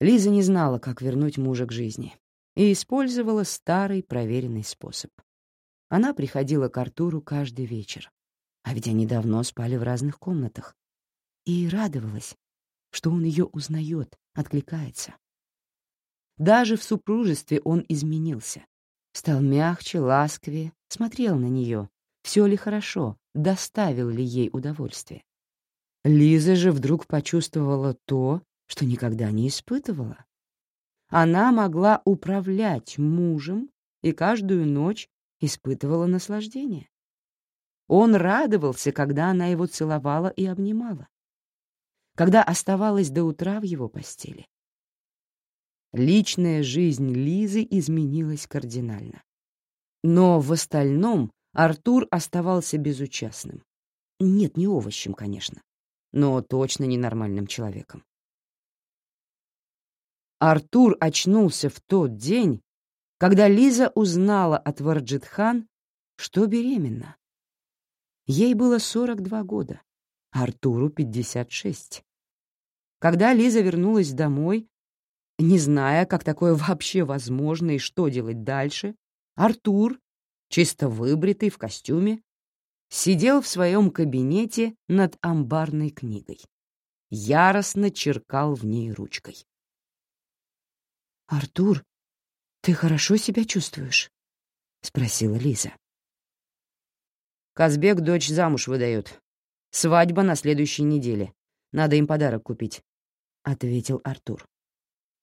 Лиза не знала, как вернуть мужа к жизни, и использовала старый проверенный способ. Она приходила к Артуру каждый вечер, а ведь они давно спали в разных комнатах, и радовалась, что он ее узнает, откликается. Даже в супружестве он изменился. Стал мягче, ласковее, смотрел на нее, все ли хорошо, доставил ли ей удовольствие. Лиза же вдруг почувствовала то, что никогда не испытывала. Она могла управлять мужем и каждую ночь испытывала наслаждение. Он радовался, когда она его целовала и обнимала, когда оставалась до утра в его постели. Личная жизнь Лизы изменилась кардинально. Но в остальном Артур оставался безучастным. Нет, не овощем, конечно, но точно ненормальным человеком. Артур очнулся в тот день, когда Лиза узнала от Варджитхан, что беременна. Ей было 42 года, Артуру — 56. Когда Лиза вернулась домой, не зная, как такое вообще возможно и что делать дальше, Артур, чисто выбритый в костюме, сидел в своем кабинете над амбарной книгой. Яростно черкал в ней ручкой. «Артур, ты хорошо себя чувствуешь?» — спросила Лиза. Казбек дочь замуж выдает. Свадьба на следующей неделе. Надо им подарок купить», — ответил Артур.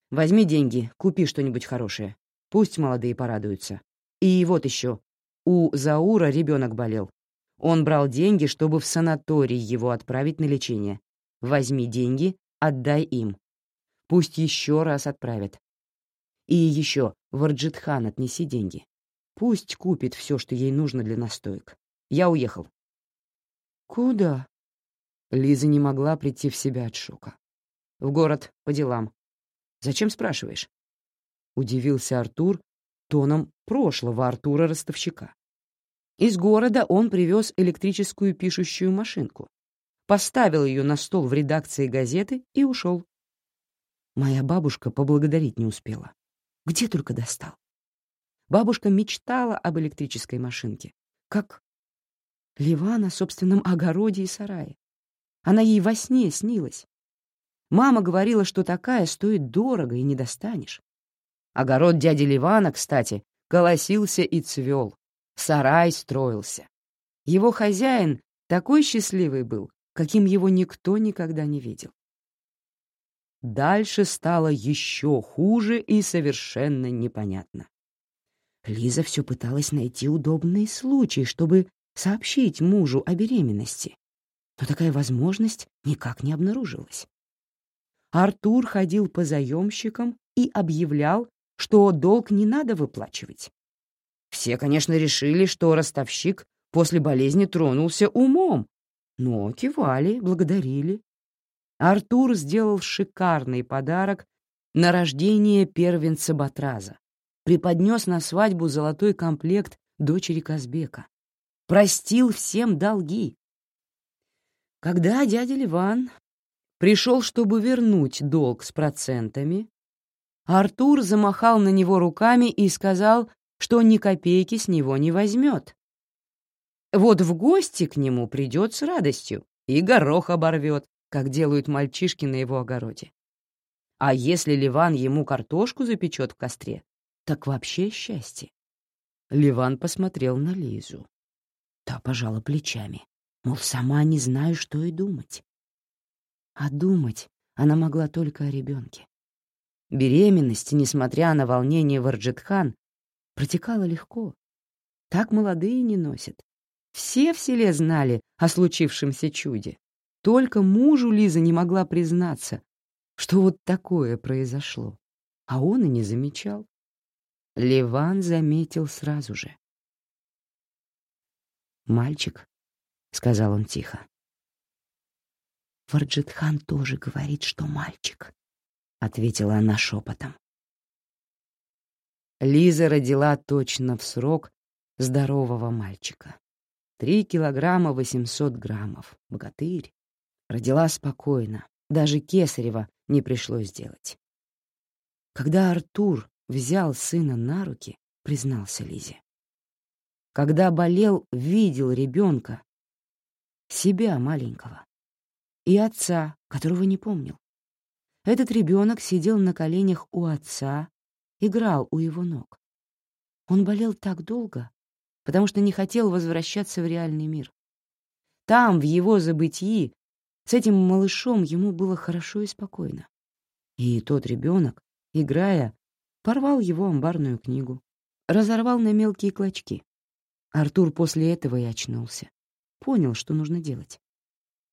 «Возьми деньги, купи что-нибудь хорошее. Пусть молодые порадуются. И вот еще. У Заура ребенок болел. Он брал деньги, чтобы в санаторий его отправить на лечение. Возьми деньги, отдай им. Пусть еще раз отправят. И еще в Арджитхан отнеси деньги. Пусть купит все, что ей нужно для настоек. Я уехал». «Куда?» Лиза не могла прийти в себя от шока. «В город, по делам. Зачем спрашиваешь?» Удивился Артур тоном прошлого Артура-ростовщика. Из города он привез электрическую пишущую машинку, поставил ее на стол в редакции газеты и ушел. Моя бабушка поблагодарить не успела. Где только достал. Бабушка мечтала об электрической машинке, как Лева на собственном огороде и сарае. Она ей во сне снилась. Мама говорила, что такая стоит дорого и не достанешь. Огород дяди Ливана, кстати, колосился и цвел. Сарай строился. Его хозяин такой счастливый был, каким его никто никогда не видел. Дальше стало еще хуже и совершенно непонятно. Лиза все пыталась найти удобный случай, чтобы сообщить мужу о беременности, но такая возможность никак не обнаружилась. Артур ходил по заемщикам и объявлял, что долг не надо выплачивать. Все, конечно, решили, что ростовщик после болезни тронулся умом, но кивали, благодарили. Артур сделал шикарный подарок на рождение первенца Батраза, преподнес на свадьбу золотой комплект дочери Казбека простил всем долги. Когда дядя Ливан пришел, чтобы вернуть долг с процентами, Артур замахал на него руками и сказал, что ни копейки с него не возьмет. Вот в гости к нему придет с радостью и горох оборвет, как делают мальчишки на его огороде. А если Ливан ему картошку запечет в костре, так вообще счастье. Ливан посмотрел на Лизу. Та пожала плечами, мол, сама не знаю, что и думать. А думать она могла только о ребенке. Беременность, несмотря на волнение Варджетхан, протекала легко. Так молодые не носят. Все в селе знали о случившемся чуде. Только мужу Лиза не могла признаться, что вот такое произошло. А он и не замечал. Ливан заметил сразу же. «Мальчик», — сказал он тихо. «Варджитхан тоже говорит, что мальчик», — ответила она шепотом. Лиза родила точно в срок здорового мальчика. Три килограмма восемьсот граммов. Богатырь. Родила спокойно. Даже кесарева не пришлось делать. Когда Артур взял сына на руки, признался Лизе. Когда болел, видел ребенка, себя маленького, и отца, которого не помнил. Этот ребенок сидел на коленях у отца, играл у его ног. Он болел так долго, потому что не хотел возвращаться в реальный мир. Там, в его забытии, с этим малышом ему было хорошо и спокойно. И тот ребенок, играя, порвал его амбарную книгу, разорвал на мелкие клочки. Артур после этого и очнулся. Понял, что нужно делать.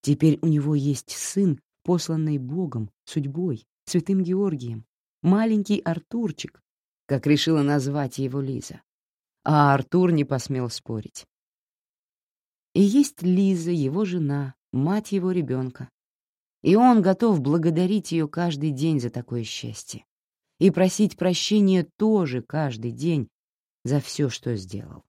Теперь у него есть сын, посланный Богом, судьбой, святым Георгием, маленький Артурчик, как решила назвать его Лиза. А Артур не посмел спорить. И есть Лиза, его жена, мать его ребенка. И он готов благодарить ее каждый день за такое счастье. И просить прощения тоже каждый день за все, что сделал.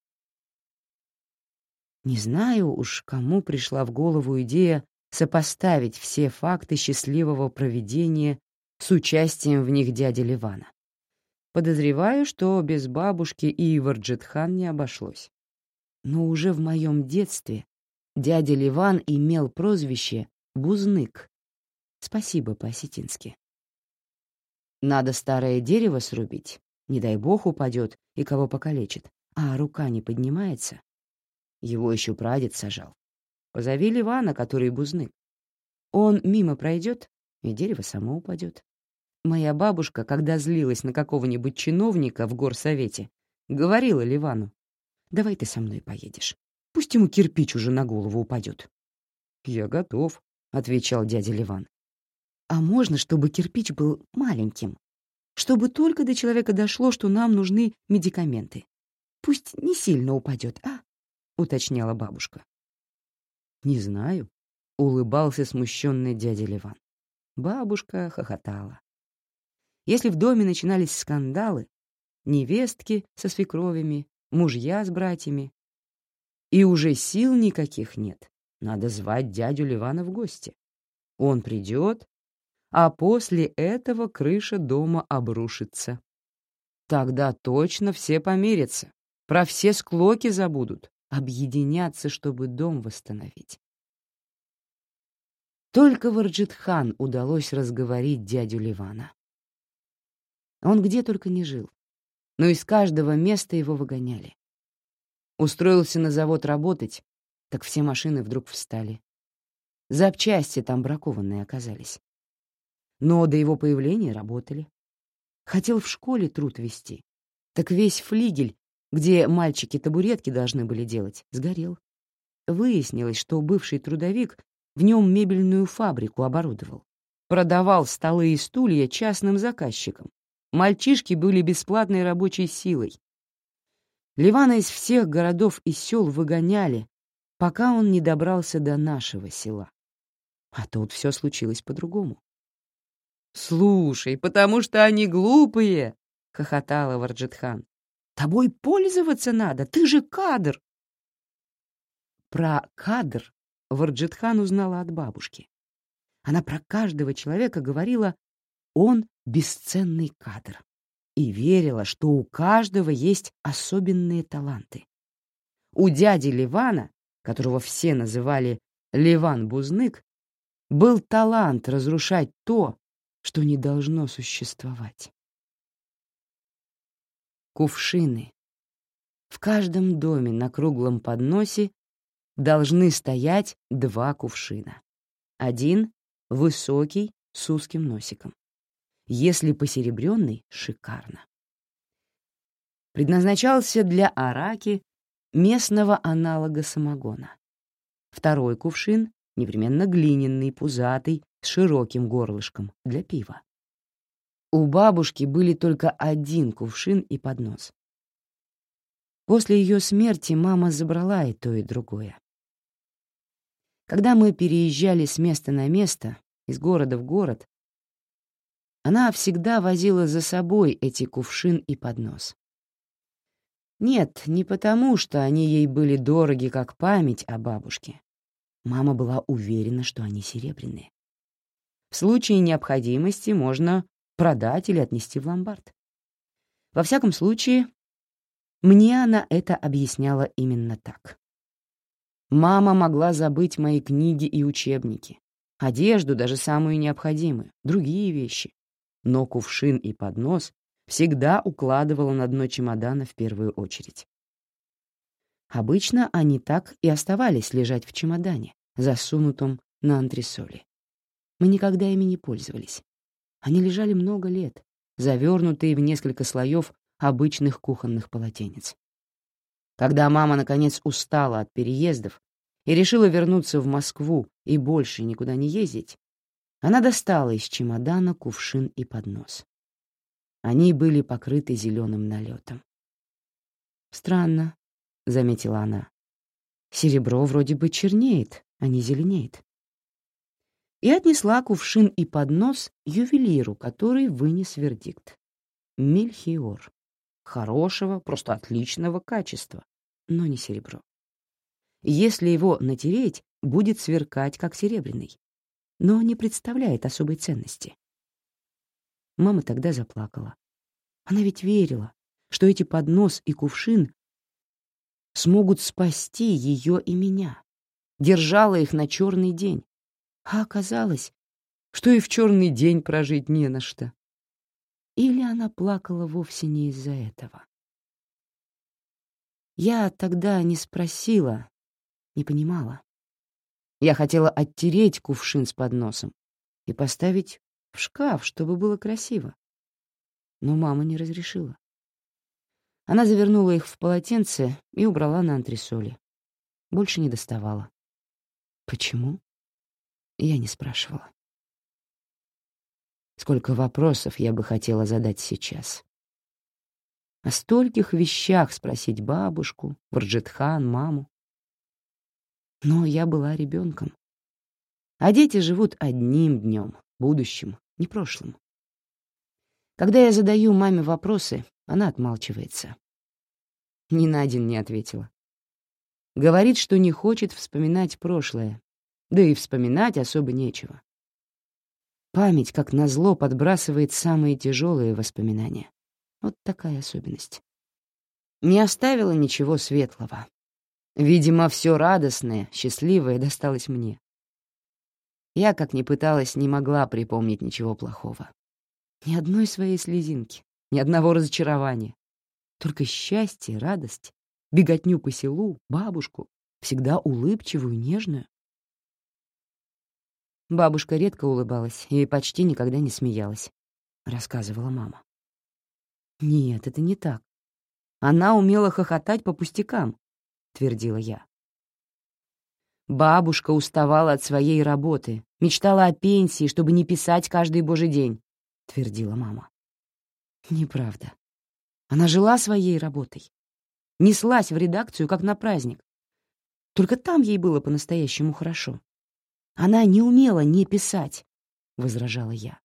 Не знаю уж, кому пришла в голову идея сопоставить все факты счастливого проведения с участием в них дяди Ливана. Подозреваю, что без бабушки и Иварджитхан не обошлось. Но уже в моем детстве дядя Ливан имел прозвище «Бузнык». Спасибо по-осетински. Надо старое дерево срубить, не дай бог упадет и кого покалечит, а рука не поднимается. Его еще прадед сажал. Позови Ливана, который бузнык. Он мимо пройдет, и дерево само упадет. Моя бабушка, когда злилась на какого-нибудь чиновника в горсовете, говорила Ливану, «Давай ты со мной поедешь. Пусть ему кирпич уже на голову упадет». «Я готов», — отвечал дядя Ливан. «А можно, чтобы кирпич был маленьким? Чтобы только до человека дошло, что нам нужны медикаменты. Пусть не сильно упадет, а?» — уточняла бабушка. «Не знаю», — улыбался смущенный дядя Ливан. Бабушка хохотала. Если в доме начинались скандалы, невестки со свекровями, мужья с братьями, и уже сил никаких нет, надо звать дядю Ливана в гости. Он придет, а после этого крыша дома обрушится. Тогда точно все помирятся, про все склоки забудут, объединятся, чтобы дом восстановить. Только Варджитхан удалось разговорить дядю Ливана. Он где только не жил. Но из каждого места его выгоняли. Устроился на завод работать, так все машины вдруг встали. Запчасти там бракованные оказались. Но до его появления работали. Хотел в школе труд вести. Так весь флигель, где мальчики табуретки должны были делать, сгорел. Выяснилось, что бывший трудовик в нем мебельную фабрику оборудовал. Продавал столы и стулья частным заказчикам. Мальчишки были бесплатной рабочей силой. Ливана из всех городов и сел выгоняли, пока он не добрался до нашего села. А тут все случилось по-другому. «Слушай, потому что они глупые!» — хохотала Варджитхан. «Тобой пользоваться надо, ты же кадр!» Про кадр Варджитхан узнала от бабушки. Она про каждого человека говорила он бесценный кадр и верила, что у каждого есть особенные таланты. У дяди Ливана, которого все называли Ливан Бузнык, был талант разрушать то, что не должно существовать. Кувшины. В каждом доме на круглом подносе должны стоять два кувшина. Один — высокий, с узким носиком. Если посеребренный — шикарно. Предназначался для араки, местного аналога самогона. Второй кувшин — непременно глиняный, пузатый, с широким горлышком, для пива. У бабушки были только один кувшин и поднос. После ее смерти мама забрала и то, и другое. Когда мы переезжали с места на место, из города в город, она всегда возила за собой эти кувшин и поднос. Нет, не потому, что они ей были дороги, как память о бабушке. Мама была уверена, что они серебряные. В случае необходимости можно продать или отнести в ломбард. Во всяком случае, мне она это объясняла именно так. Мама могла забыть мои книги и учебники, одежду, даже самую необходимую, другие вещи. Но кувшин и поднос всегда укладывала на дно чемодана в первую очередь. Обычно они так и оставались лежать в чемодане, засунутом на антресоли. Мы никогда ими не пользовались. Они лежали много лет, завернутые в несколько слоев обычных кухонных полотенец. Когда мама, наконец, устала от переездов и решила вернуться в Москву и больше никуда не ездить, она достала из чемодана кувшин и поднос. Они были покрыты зеленым налетом. «Странно», — заметила она. «Серебро вроде бы чернеет, а не зеленеет». И отнесла кувшин и поднос ювелиру, который вынес вердикт. Мельхиор хорошего, просто отличного качества, но не серебро. Если его натереть, будет сверкать, как серебряный, но не представляет особой ценности. Мама тогда заплакала. Она ведь верила, что эти поднос и кувшин смогут спасти ее и меня. Держала их на черный день. А оказалось, что и в черный день прожить не на что. Или она плакала вовсе не из-за этого? Я тогда не спросила, не понимала. Я хотела оттереть кувшин с подносом и поставить в шкаф, чтобы было красиво. Но мама не разрешила. Она завернула их в полотенце и убрала на антресоли. Больше не доставала. Почему? Я не спрашивала. Сколько вопросов я бы хотела задать сейчас. О стольких вещах спросить бабушку, Варджетхан, маму. Но я была ребенком. А дети живут одним днем, будущим, не прошлым. Когда я задаю маме вопросы, она отмалчивается. Ни на один не ответила. Говорит, что не хочет вспоминать прошлое, да и вспоминать особо нечего. Память, как назло, подбрасывает самые тяжелые воспоминания. Вот такая особенность. Не оставила ничего светлого. Видимо, все радостное, счастливое досталось мне. Я, как ни пыталась, не могла припомнить ничего плохого. Ни одной своей слезинки, ни одного разочарования. Только счастье, радость, беготню по селу, бабушку, всегда улыбчивую, нежную. Бабушка редко улыбалась и почти никогда не смеялась, — рассказывала мама. «Нет, это не так. Она умела хохотать по пустякам», — твердила я. Бабушка уставала от своей работы, мечтала о пенсии, чтобы не писать каждый божий день, — твердила мама. Неправда. Она жила своей работой. Неслась в редакцию, как на праздник. Только там ей было по-настоящему хорошо. Она не умела не писать, — возражала я.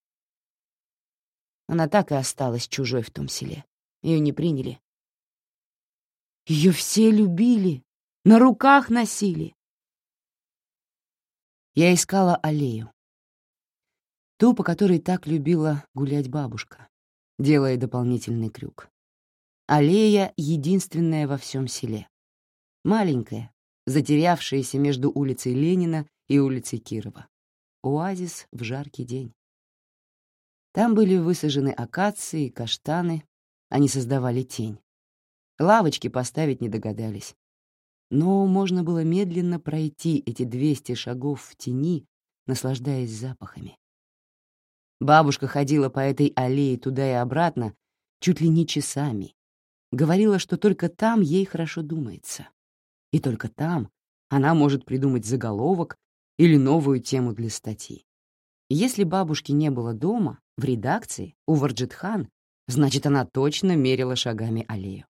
Она так и осталась чужой в том селе. Ее не приняли. Ее все любили, на руках носили. Я искала аллею. Ту, по которой так любила гулять бабушка, делая дополнительный крюк. Аллея — единственная во всем селе. Маленькая, затерявшаяся между улицей Ленина и улицей Кирова. Оазис в жаркий день. Там были высажены акации каштаны, они создавали тень. Лавочки поставить не догадались. Но можно было медленно пройти эти 200 шагов в тени, наслаждаясь запахами. Бабушка ходила по этой аллее туда и обратно чуть ли не часами. Говорила, что только там ей хорошо думается. И только там она может придумать заголовок или новую тему для статьи. Если бабушки не было дома, в редакции, у Варджитхан, значит, она точно мерила шагами аллею.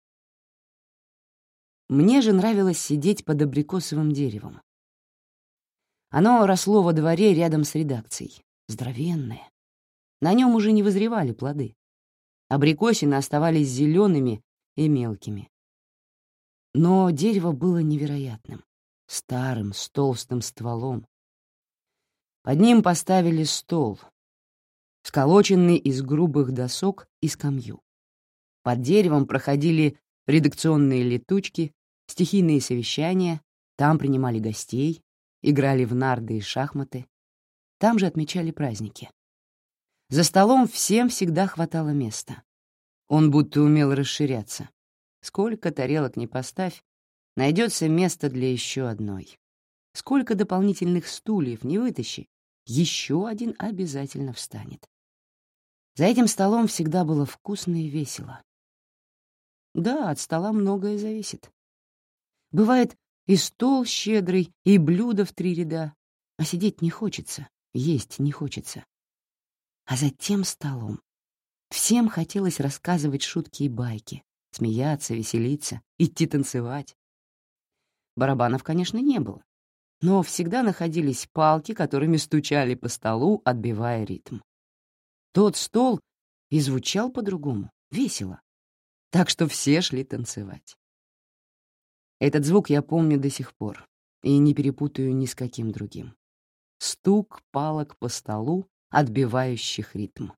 Мне же нравилось сидеть под абрикосовым деревом. Оно росло во дворе рядом с редакцией, здоровенное. На нем уже не вызревали плоды. Абрикосины оставались зелеными и мелкими. Но дерево было невероятным, старым, с толстым стволом, под ним поставили стол. сколоченный из грубых досок и скамью. Под деревом проходили редакционные летучки, стихийные совещания, там принимали гостей, играли в нарды и шахматы, там же отмечали праздники. За столом всем всегда хватало места. Он будто умел расширяться. Сколько тарелок не поставь, найдется место для еще одной. Сколько дополнительных стульев не вытащи, еще один обязательно встанет. За этим столом всегда было вкусно и весело. Да, от стола многое зависит. Бывает и стол щедрый, и блюдо в три ряда, а сидеть не хочется, есть не хочется. А за тем столом всем хотелось рассказывать шутки и байки, смеяться, веселиться, идти танцевать. Барабанов, конечно, не было, но всегда находились палки, которыми стучали по столу, отбивая ритм. Тот стол и звучал по-другому, весело, так что все шли танцевать. Этот звук я помню до сих пор и не перепутаю ни с каким другим. Стук палок по столу, отбивающих ритм.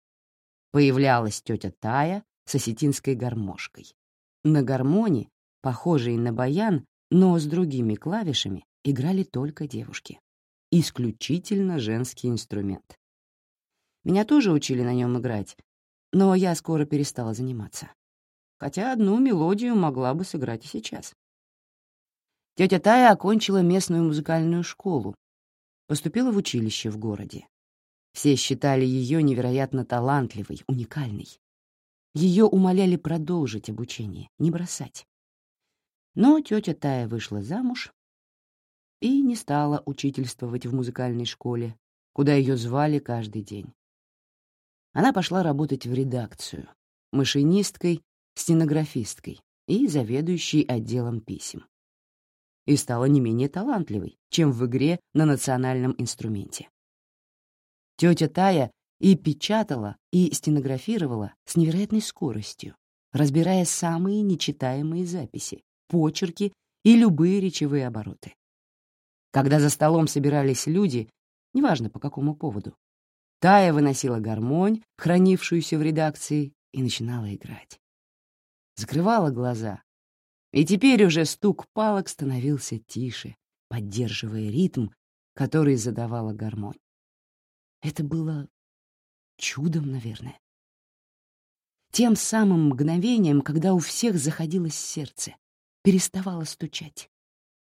Появлялась тетя Тая с осетинской гармошкой. На гармоне, похожей на баян, но с другими клавишами, играли только девушки. Исключительно женский инструмент. Меня тоже учили на нем играть, но я скоро перестала заниматься хотя одну мелодию могла бы сыграть и сейчас. Тетя Тая окончила местную музыкальную школу, поступила в училище в городе. Все считали ее невероятно талантливой, уникальной. Ее умоляли продолжить обучение, не бросать. Но тетя Тая вышла замуж и не стала учительствовать в музыкальной школе, куда ее звали каждый день. Она пошла работать в редакцию, машинисткой стенографисткой и заведующей отделом писем. И стала не менее талантливой, чем в игре на национальном инструменте. Тетя Тая и печатала, и стенографировала с невероятной скоростью, разбирая самые нечитаемые записи, почерки и любые речевые обороты. Когда за столом собирались люди, неважно по какому поводу, Тая выносила гармонь, хранившуюся в редакции, и начинала играть закрывала глаза. И теперь уже стук палок становился тише, поддерживая ритм, который задавала гармонь. Это было чудом, наверное. Тем самым мгновением, когда у всех заходилось сердце, переставало стучать.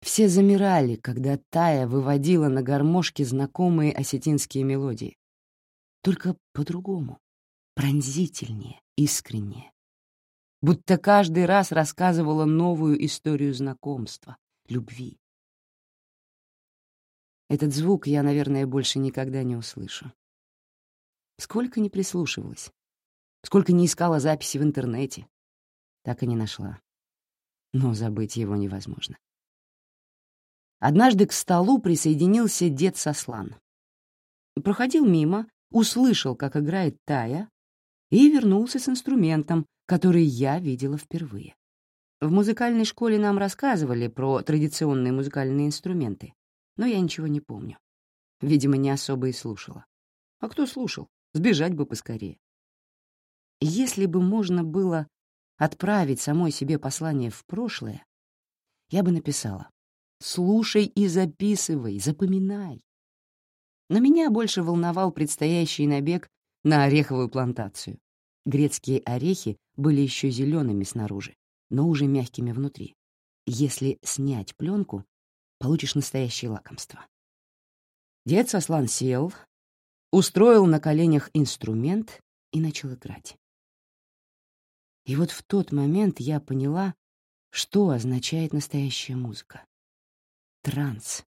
Все замирали, когда Тая выводила на гармошке знакомые осетинские мелодии. Только по-другому, пронзительнее, искреннее будто каждый раз рассказывала новую историю знакомства, любви. Этот звук я, наверное, больше никогда не услышу. Сколько не прислушивалась, сколько не искала записи в интернете, так и не нашла. Но забыть его невозможно. Однажды к столу присоединился дед Сослан. Проходил мимо, услышал, как играет Тая, и вернулся с инструментом, который я видела впервые. В музыкальной школе нам рассказывали про традиционные музыкальные инструменты, но я ничего не помню. Видимо, не особо и слушала. А кто слушал? Сбежать бы поскорее. Если бы можно было отправить самой себе послание в прошлое, я бы написала «Слушай и записывай, запоминай». Но меня больше волновал предстоящий набег на ореховую плантацию. Грецкие орехи были еще зелеными снаружи, но уже мягкими внутри. Если снять пленку, получишь настоящее лакомство. Дед Сослан сел, устроил на коленях инструмент и начал играть. И вот в тот момент я поняла, что означает настоящая музыка. Транс,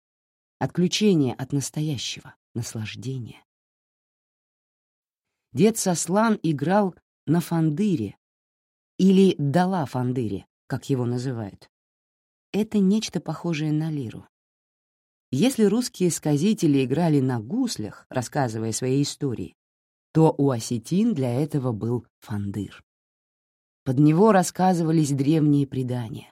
отключение от настоящего, наслаждение. Дед Сослан играл на фандыре или дала фандыре, как его называют. Это нечто похожее на лиру. Если русские сказители играли на гуслях, рассказывая свои истории, то у осетин для этого был фандыр. Под него рассказывались древние предания.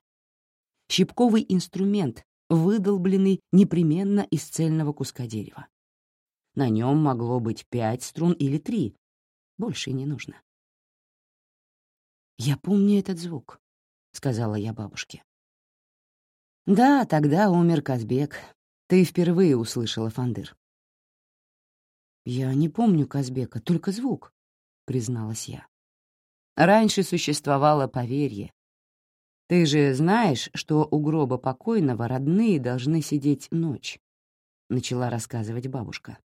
Щипковый инструмент, выдолбленный непременно из цельного куска дерева. На нем могло быть пять струн или три, Больше не нужно. «Я помню этот звук», — сказала я бабушке. «Да, тогда умер Казбек. Ты впервые услышала фандыр». «Я не помню Казбека, только звук», — призналась я. «Раньше существовало поверье. Ты же знаешь, что у гроба покойного родные должны сидеть ночь», — начала рассказывать бабушка.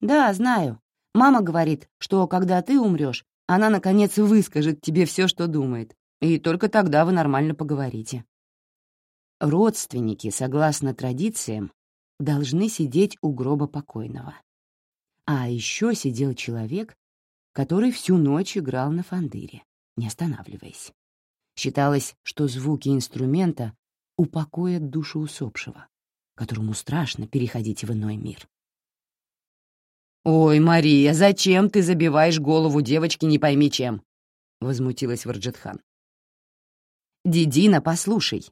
«Да, знаю. Мама говорит, что когда ты умрешь, она, наконец, выскажет тебе все, что думает, и только тогда вы нормально поговорите. Родственники, согласно традициям, должны сидеть у гроба покойного. А еще сидел человек, который всю ночь играл на фандыре, не останавливаясь. Считалось, что звуки инструмента упокоят душу усопшего, которому страшно переходить в иной мир. «Ой, Мария, зачем ты забиваешь голову девочки не пойми чем?» — возмутилась Варджетхан. «Дедина, послушай.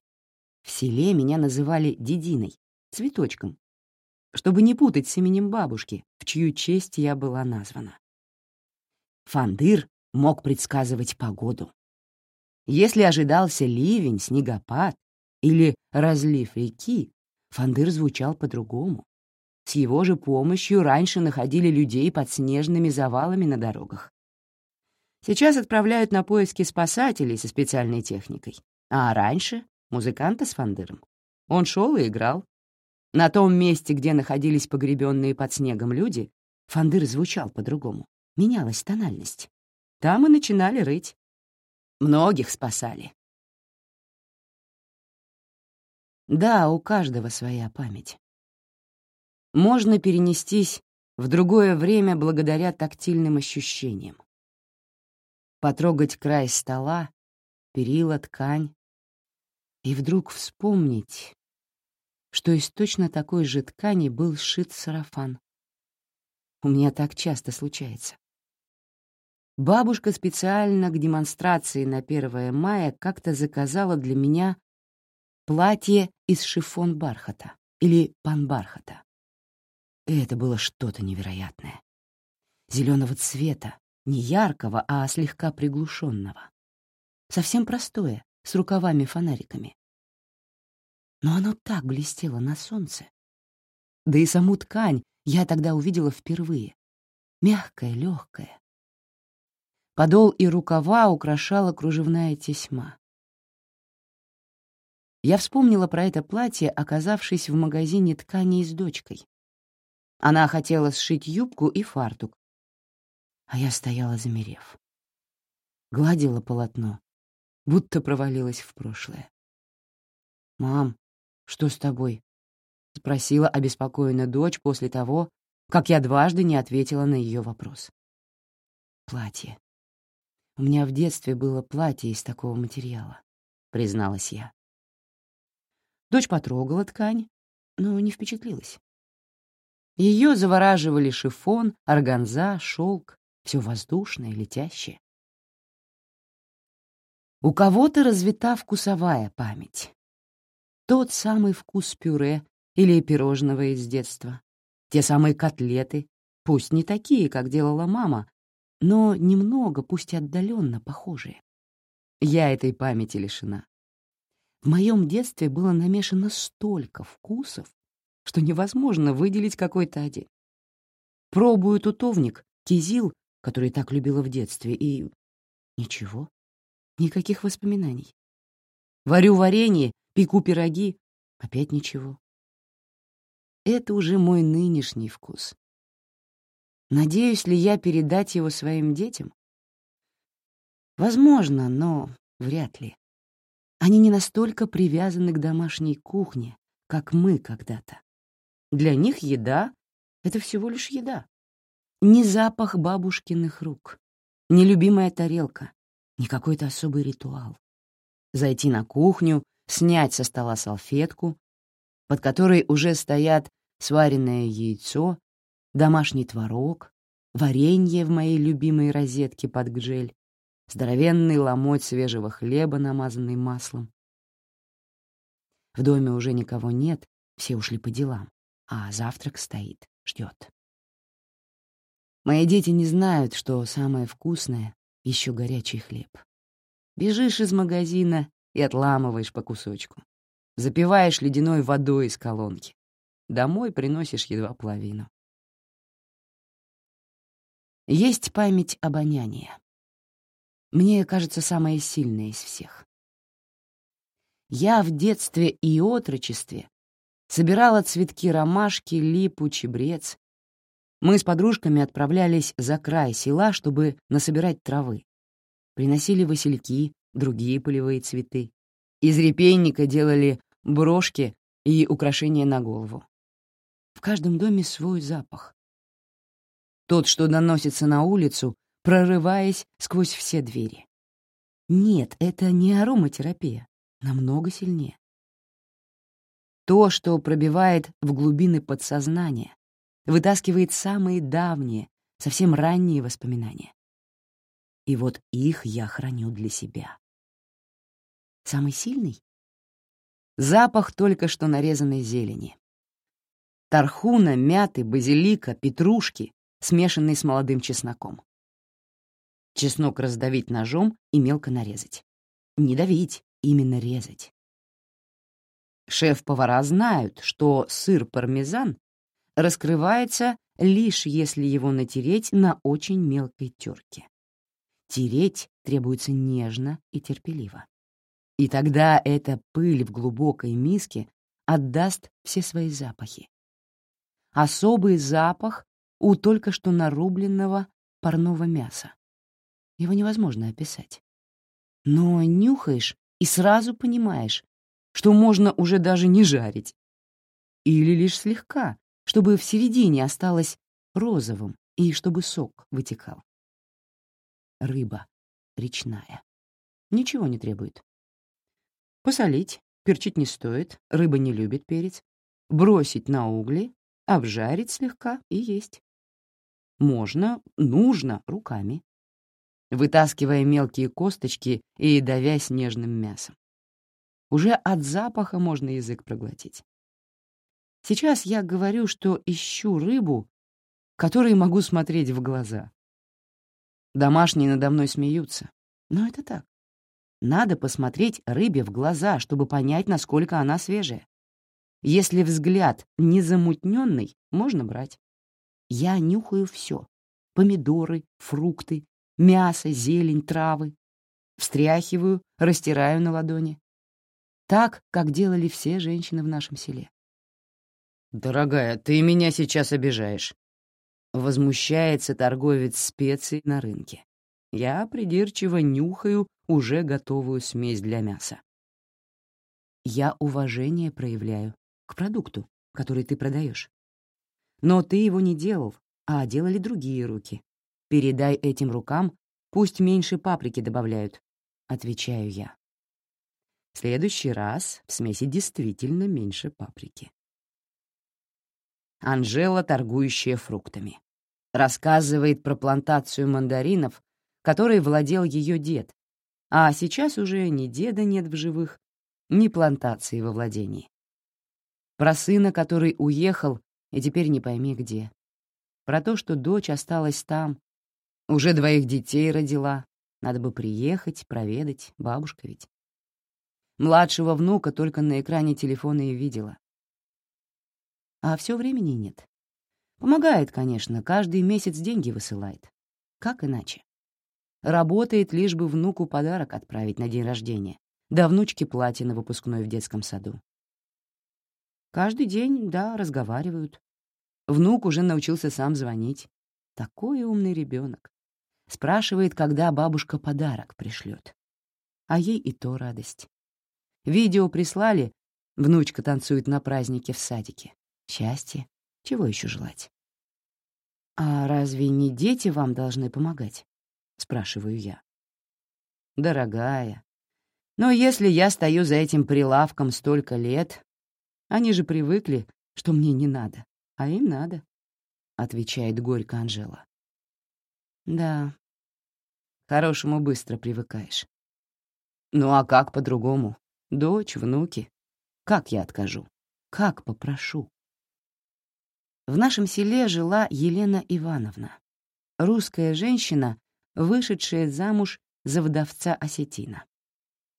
В селе меня называли Дединой, цветочком, чтобы не путать с именем бабушки, в чью честь я была названа. Фандыр мог предсказывать погоду. Если ожидался ливень, снегопад или разлив реки, Фандыр звучал по-другому. С его же помощью раньше находили людей под снежными завалами на дорогах. Сейчас отправляют на поиски спасателей со специальной техникой. А раньше — музыканта с фандыром. Он шел и играл. На том месте, где находились погребенные под снегом люди, фандыр звучал по-другому. Менялась тональность. Там и начинали рыть. Многих спасали. Да, у каждого своя память. Можно перенестись в другое время благодаря тактильным ощущениям. Потрогать край стола, перила, ткань, и вдруг вспомнить, что из точно такой же ткани был сшит сарафан. У меня так часто случается. Бабушка специально к демонстрации на 1 мая как-то заказала для меня платье из шифон бархата или панбархата. И это было что-то невероятное. Зеленого цвета, не яркого, а слегка приглушенного. Совсем простое, с рукавами-фонариками. Но оно так блестело на солнце. Да и саму ткань я тогда увидела впервые. Мягкая, легкая. Подол и рукава украшала кружевная тесьма. Я вспомнила про это платье, оказавшись в магазине тканей с дочкой. Она хотела сшить юбку и фартук. А я стояла замерев. Гладила полотно, будто провалилась в прошлое. «Мам, что с тобой?» — спросила обеспокоенная дочь после того, как я дважды не ответила на ее вопрос. «Платье. У меня в детстве было платье из такого материала», — призналась я. Дочь потрогала ткань, но не впечатлилась. Ее завораживали шифон, органза, шелк, все воздушное, летящее. У кого-то развита вкусовая память. Тот самый вкус пюре или пирожного из детства. Те самые котлеты, пусть не такие, как делала мама, но немного, пусть отдаленно похожие. Я этой памяти лишена. В моем детстве было намешано столько вкусов, что невозможно выделить какой-то один. Пробую тутовник, кизил, который так любила в детстве, и... Ничего. Никаких воспоминаний. Варю варенье, пеку пироги. Опять ничего. Это уже мой нынешний вкус. Надеюсь ли я передать его своим детям? Возможно, но вряд ли. Они не настолько привязаны к домашней кухне, как мы когда-то. Для них еда — это всего лишь еда. Ни запах бабушкиных рук, ни любимая тарелка, ни какой-то особый ритуал. Зайти на кухню, снять со стола салфетку, под которой уже стоят сваренное яйцо, домашний творог, варенье в моей любимой розетке под гжель, здоровенный ломоть свежего хлеба, намазанный маслом. В доме уже никого нет, все ушли по делам а завтрак стоит, ждет. Мои дети не знают, что самое вкусное — еще горячий хлеб. Бежишь из магазина и отламываешь по кусочку. Запиваешь ледяной водой из колонки. Домой приносишь едва половину. Есть память обоняния. Мне кажется, самая сильная из всех. Я в детстве и отрочестве собирала цветки ромашки, липу, чебрец. Мы с подружками отправлялись за край села, чтобы насобирать травы. Приносили васильки, другие полевые цветы. Из репейника делали брошки и украшения на голову. В каждом доме свой запах. Тот, что доносится на улицу, прорываясь сквозь все двери. Нет, это не ароматерапия, намного сильнее. То, что пробивает в глубины подсознания, вытаскивает самые давние, совсем ранние воспоминания. И вот их я храню для себя. Самый сильный? Запах только что нарезанной зелени. Тархуна, мяты, базилика, петрушки, смешанный с молодым чесноком. Чеснок раздавить ножом и мелко нарезать. Не давить, именно резать. Шеф-повара знают, что сыр пармезан раскрывается лишь если его натереть на очень мелкой терке. Тереть требуется нежно и терпеливо. И тогда эта пыль в глубокой миске отдаст все свои запахи. Особый запах у только что нарубленного парного мяса. Его невозможно описать. Но нюхаешь и сразу понимаешь, что можно уже даже не жарить. Или лишь слегка, чтобы в середине осталось розовым и чтобы сок вытекал. Рыба речная. Ничего не требует. Посолить, перчить не стоит, рыба не любит перец. Бросить на угли, обжарить слегка и есть. Можно, нужно руками, вытаскивая мелкие косточки и давясь нежным мясом. Уже от запаха можно язык проглотить. Сейчас я говорю, что ищу рыбу, которой могу смотреть в глаза. Домашние надо мной смеются, но это так. Надо посмотреть рыбе в глаза, чтобы понять, насколько она свежая. Если взгляд незамутненный, можно брать. Я нюхаю все: помидоры, фрукты, мясо, зелень, травы. Встряхиваю, растираю на ладони. Так, как делали все женщины в нашем селе. «Дорогая, ты меня сейчас обижаешь», — возмущается торговец специй на рынке. Я придирчиво нюхаю уже готовую смесь для мяса. Я уважение проявляю к продукту, который ты продаешь. Но ты его не делал, а делали другие руки. Передай этим рукам, пусть меньше паприки добавляют, — отвечаю я. В следующий раз в смеси действительно меньше паприки. Анжела, торгующая фруктами. Рассказывает про плантацию мандаринов, которой владел ее дед, а сейчас уже ни деда нет в живых, ни плантации во владении. Про сына, который уехал и теперь не пойми где. Про то, что дочь осталась там, уже двоих детей родила, надо бы приехать, проведать, бабушка ведь. Младшего внука только на экране телефона и видела а все времени нет. Помогает, конечно, каждый месяц деньги высылает. Как иначе? Работает, лишь бы внуку подарок отправить на день рождения, да внучке платье на выпускной в детском саду. Каждый день, да, разговаривают. Внук уже научился сам звонить. Такой умный ребенок. Спрашивает, когда бабушка подарок пришлет. А ей и то радость. Видео прислали, внучка танцует на празднике в садике счастье. Чего еще желать? «А разве не дети вам должны помогать?» — спрашиваю я. «Дорогая, но если я стою за этим прилавком столько лет, они же привыкли, что мне не надо, а им надо», — отвечает горько Анжела. «Да, хорошему быстро привыкаешь. Ну а как по-другому? Дочь, внуки. Как я откажу? Как попрошу?» В нашем селе жила Елена Ивановна. русская женщина, вышедшая замуж за вдовца осетина.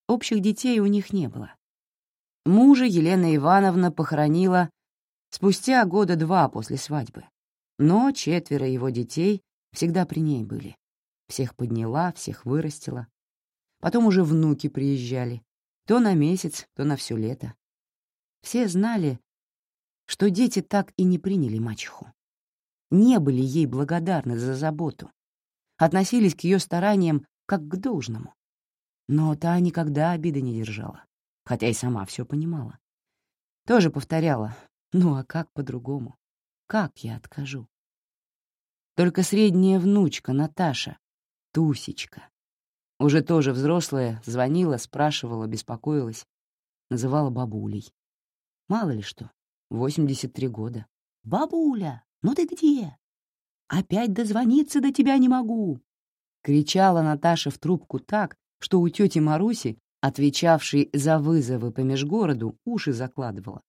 Общих детей у них не было. Мужа Елена Ивановна похоронила спустя года два после свадьбы, но четверо его детей всегда при ней были. Всех подняла, всех вырастила. Потом уже внуки приезжали, то на месяц, то на все лето. Все знали, что дети так и не приняли мачеху. Не были ей благодарны за заботу, относились к ее стараниям как к должному. Но та никогда обиды не держала, хотя и сама все понимала. Тоже повторяла, ну а как по-другому? Как я откажу? Только средняя внучка Наташа, Тусечка, уже тоже взрослая, звонила, спрашивала, беспокоилась, называла бабулей. Мало ли что, 83 года. «Бабуля, ну ты где? Опять дозвониться до тебя не могу!» Кричала Наташа в трубку так, что у тети Маруси, отвечавшей за вызовы по межгороду, уши закладывала.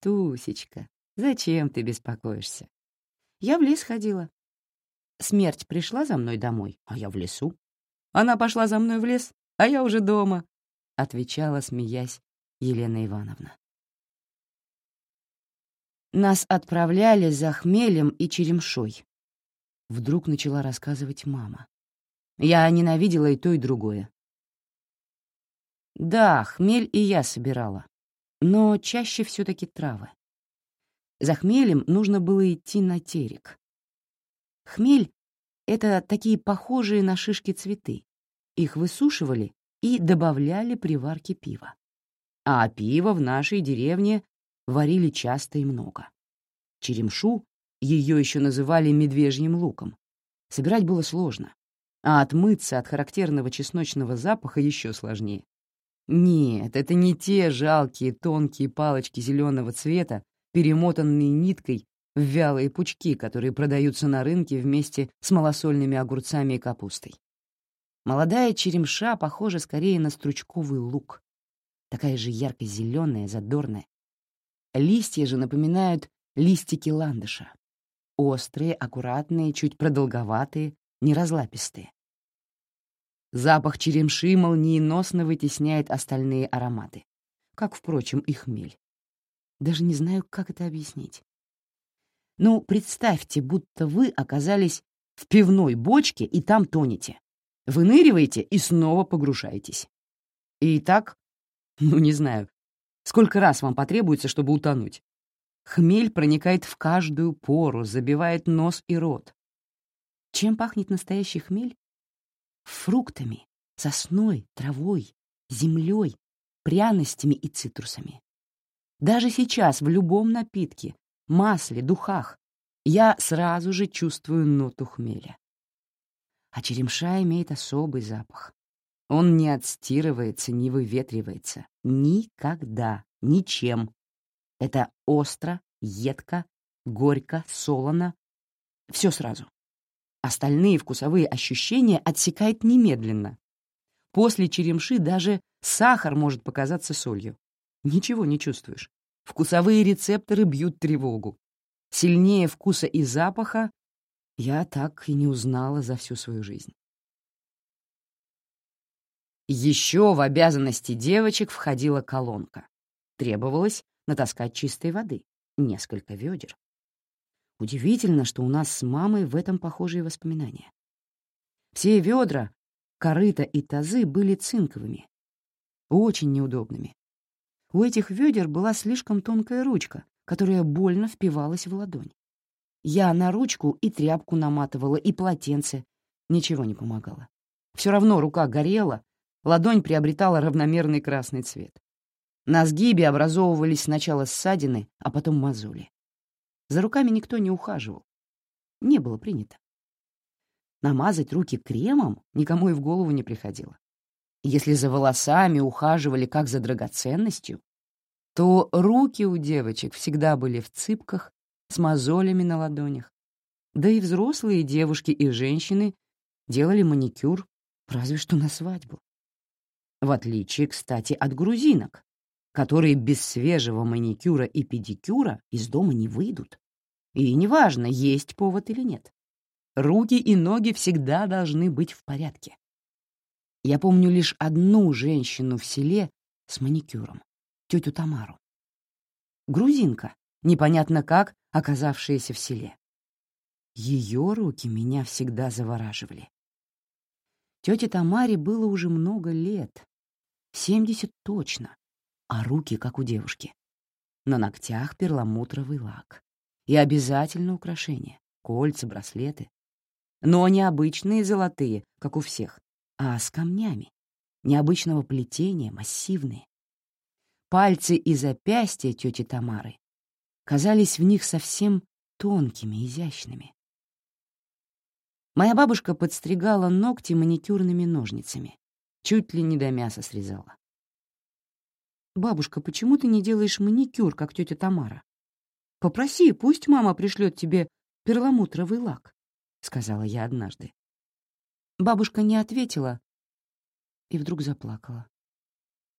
«Тусечка, зачем ты беспокоишься? Я в лес ходила. Смерть пришла за мной домой, а я в лесу. Она пошла за мной в лес, а я уже дома», — отвечала, смеясь, Елена Ивановна. Нас отправляли за хмелем и черемшой. Вдруг начала рассказывать мама. Я ненавидела и то, и другое. Да, хмель и я собирала, но чаще все таки травы. За хмелем нужно было идти на терек. Хмель — это такие похожие на шишки цветы. Их высушивали и добавляли при варке пива. А пиво в нашей деревне варили часто и много. Черемшу, ее еще называли медвежьим луком, собирать было сложно, а отмыться от характерного чесночного запаха еще сложнее. Нет, это не те жалкие тонкие палочки зеленого цвета, перемотанные ниткой в вялые пучки, которые продаются на рынке вместе с малосольными огурцами и капустой. Молодая черемша похожа скорее на стручковый лук, такая же ярко-зеленая, задорная. Листья же напоминают листики ландыша. Острые, аккуратные, чуть продолговатые, неразлапистые. Запах черемши молниеносно вытесняет остальные ароматы, как, впрочем, и хмель. Даже не знаю, как это объяснить. Ну, представьте, будто вы оказались в пивной бочке и там тонете. Выныриваете и снова погружаетесь. И так, ну, не знаю, сколько раз вам потребуется, чтобы утонуть. Хмель проникает в каждую пору, забивает нос и рот. Чем пахнет настоящий хмель? Фруктами, сосной, травой, землей, пряностями и цитрусами. Даже сейчас в любом напитке, масле, духах я сразу же чувствую ноту хмеля. А черемша имеет особый запах. Он не отстирывается, не выветривается. Никогда, ничем. Это остро, едко, горько, солоно. Все сразу. Остальные вкусовые ощущения отсекает немедленно. После черемши даже сахар может показаться солью. Ничего не чувствуешь. Вкусовые рецепторы бьют тревогу. Сильнее вкуса и запаха я так и не узнала за всю свою жизнь. Еще в обязанности девочек входила колонка. Требовалось натаскать чистой воды, несколько ведер. Удивительно, что у нас с мамой в этом похожие воспоминания. Все ведра, корыта и тазы были цинковыми, очень неудобными. У этих ведер была слишком тонкая ручка, которая больно впивалась в ладонь. Я на ручку и тряпку наматывала, и полотенце. Ничего не помогало. Все равно рука горела, ладонь приобретала равномерный красный цвет. На сгибе образовывались сначала ссадины, а потом мозоли. За руками никто не ухаживал. Не было принято. Намазать руки кремом никому и в голову не приходило. Если за волосами ухаживали как за драгоценностью, то руки у девочек всегда были в цыпках, с мозолями на ладонях. Да и взрослые девушки и женщины делали маникюр разве что на свадьбу. В отличие, кстати, от грузинок, которые без свежего маникюра и педикюра из дома не выйдут. И неважно, есть повод или нет. Руки и ноги всегда должны быть в порядке. Я помню лишь одну женщину в селе с маникюром, тетю Тамару. Грузинка, непонятно как, оказавшаяся в селе. Ее руки меня всегда завораживали. Тете Тамаре было уже много лет, 70 точно, а руки как у девушки. На ногтях перламутровый лак. И обязательно украшения — кольца, браслеты. Но не обычные золотые, как у всех, а с камнями. Необычного плетения, массивные. Пальцы и запястья тети Тамары казались в них совсем тонкими, изящными. Моя бабушка подстригала ногти маникюрными ножницами, чуть ли не до мяса срезала. «Бабушка, почему ты не делаешь маникюр, как тетя Тамара? Попроси, пусть мама пришлет тебе перламутровый лак», — сказала я однажды. Бабушка не ответила и вдруг заплакала.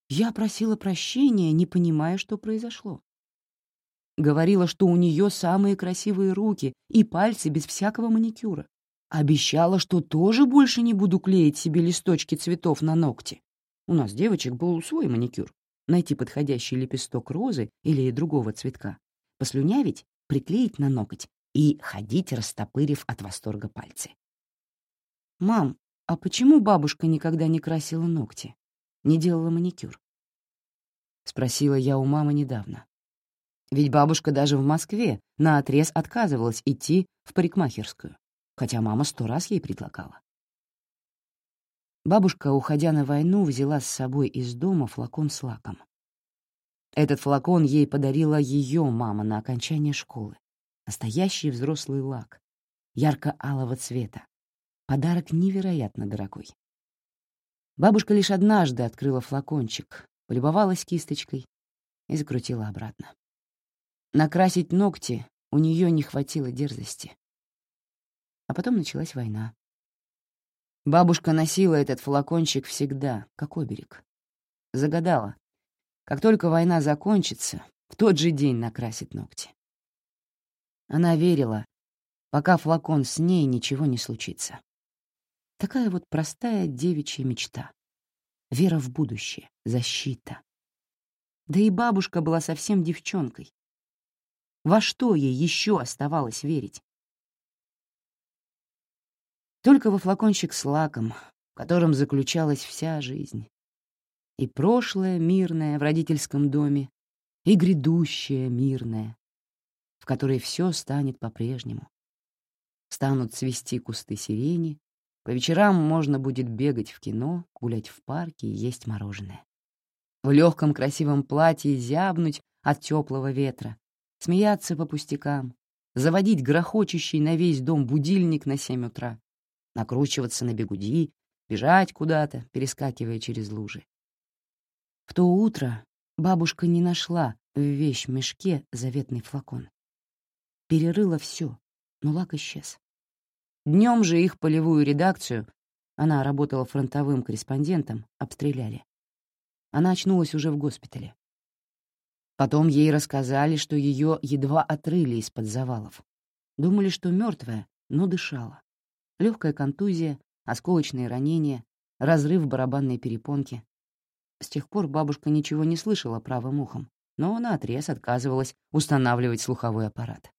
Я просила прощения, не понимая, что произошло. Говорила, что у нее самые красивые руки и пальцы без всякого маникюра. Обещала, что тоже больше не буду клеить себе листочки цветов на ногти. У нас, девочек, был свой маникюр. Найти подходящий лепесток розы или другого цветка, послюнявить, приклеить на ноготь и ходить, растопырив от восторга пальцы. «Мам, а почему бабушка никогда не красила ногти? Не делала маникюр?» Спросила я у мамы недавно. Ведь бабушка даже в Москве наотрез отказывалась идти в парикмахерскую, хотя мама сто раз ей предлагала. Бабушка, уходя на войну, взяла с собой из дома флакон с лаком. Этот флакон ей подарила ее мама на окончание школы. Настоящий взрослый лак, ярко-алого цвета. Подарок невероятно дорогой. Бабушка лишь однажды открыла флакончик, полюбовалась кисточкой и закрутила обратно. Накрасить ногти у нее не хватило дерзости. А потом началась война. Бабушка носила этот флакончик всегда, как оберег. Загадала. Как только война закончится, в тот же день накрасит ногти. Она верила, пока флакон с ней, ничего не случится. Такая вот простая девичья мечта. Вера в будущее, защита. Да и бабушка была совсем девчонкой. Во что ей еще оставалось верить? Только во флакончик с лаком, в котором заключалась вся жизнь. И прошлое мирное в родительском доме, и грядущее мирное, в которой все станет по-прежнему. Станут цвести кусты сирени, по вечерам можно будет бегать в кино, гулять в парке и есть мороженое. В легком красивом платье зябнуть от теплого ветра, смеяться по пустякам, заводить грохочущий на весь дом будильник на семь утра, накручиваться на бегуди, бежать куда-то, перескакивая через лужи. В то утро бабушка не нашла в вещь-мешке заветный флакон. Перерыла все, но лак исчез. Днем же их полевую редакцию, она работала фронтовым корреспондентом, обстреляли. Она очнулась уже в госпитале. Потом ей рассказали, что ее едва отрыли из-под завалов. Думали, что мертвая, но дышала. Легкая контузия, осколочные ранения, разрыв барабанной перепонки. С тех пор бабушка ничего не слышала правым ухом, но наотрез отказывалась устанавливать слуховой аппарат.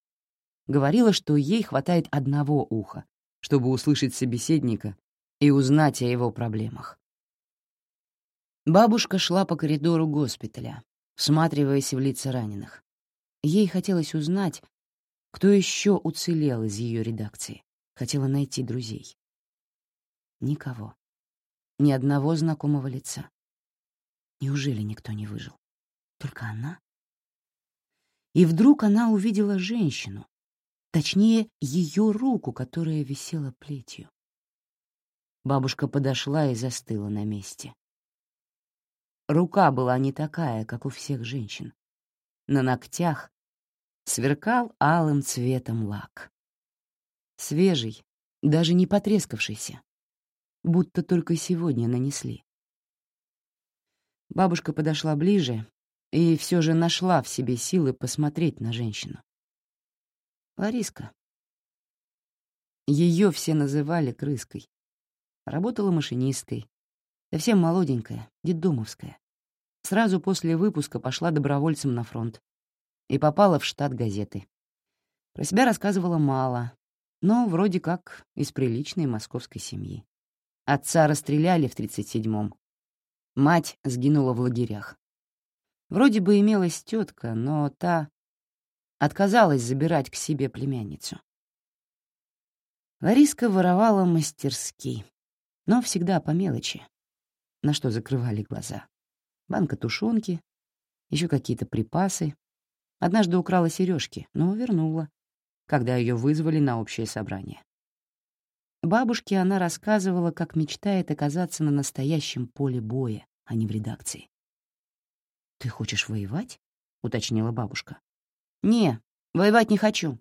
Говорила, что ей хватает одного уха, чтобы услышать собеседника и узнать о его проблемах. Бабушка шла по коридору госпиталя, всматриваясь в лица раненых. Ей хотелось узнать, кто еще уцелел из ее редакции. Хотела найти друзей. Никого. Ни одного знакомого лица. Неужели никто не выжил? Только она? И вдруг она увидела женщину, точнее, ее руку, которая висела плетью. Бабушка подошла и застыла на месте. Рука была не такая, как у всех женщин. На ногтях сверкал алым цветом лак. Свежий, даже не потрескавшийся, будто только сегодня нанесли. Бабушка подошла ближе и все же нашла в себе силы посмотреть на женщину. Лариска. Ее все называли крыской. Работала машинисткой. Совсем молоденькая, детдомовская. Сразу после выпуска пошла добровольцем на фронт и попала в штат газеты. Про себя рассказывала мало, но вроде как из приличной московской семьи. Отца расстреляли в 37-м. Мать сгинула в лагерях. Вроде бы имелась тетка, но та отказалась забирать к себе племянницу. Лариска воровала мастерски, но всегда по мелочи, на что закрывали глаза. Банка тушенки, еще какие-то припасы. Однажды украла сережки, но вернула, когда ее вызвали на общее собрание. Бабушке она рассказывала, как мечтает оказаться на настоящем поле боя, а не в редакции. «Ты хочешь воевать?» — уточнила бабушка. «Не, воевать не хочу.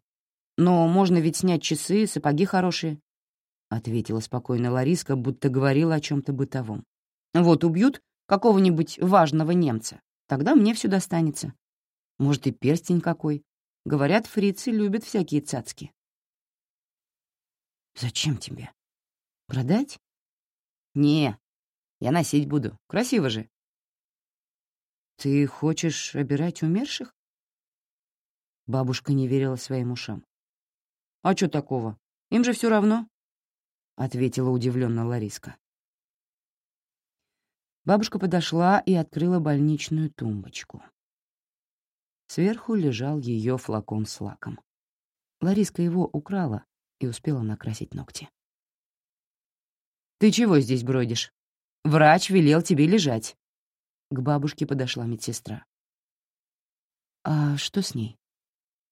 Но можно ведь снять часы, сапоги хорошие», — ответила спокойно Лариска, будто говорила о чем то бытовом. «Вот убьют какого-нибудь важного немца, тогда мне все достанется. Может, и перстень какой. Говорят, фрицы любят всякие цацки». «Зачем тебе? Продать?» «Не, я носить буду. Красиво же». «Ты хочешь обирать умерших?» Бабушка не верила своим ушам. «А что такого? Им же все равно», — ответила удивленно Лариска. Бабушка подошла и открыла больничную тумбочку. Сверху лежал ее флакон с лаком. Лариска его украла и успела накрасить ногти. «Ты чего здесь бродишь? Врач велел тебе лежать». К бабушке подошла медсестра. «А что с ней?» —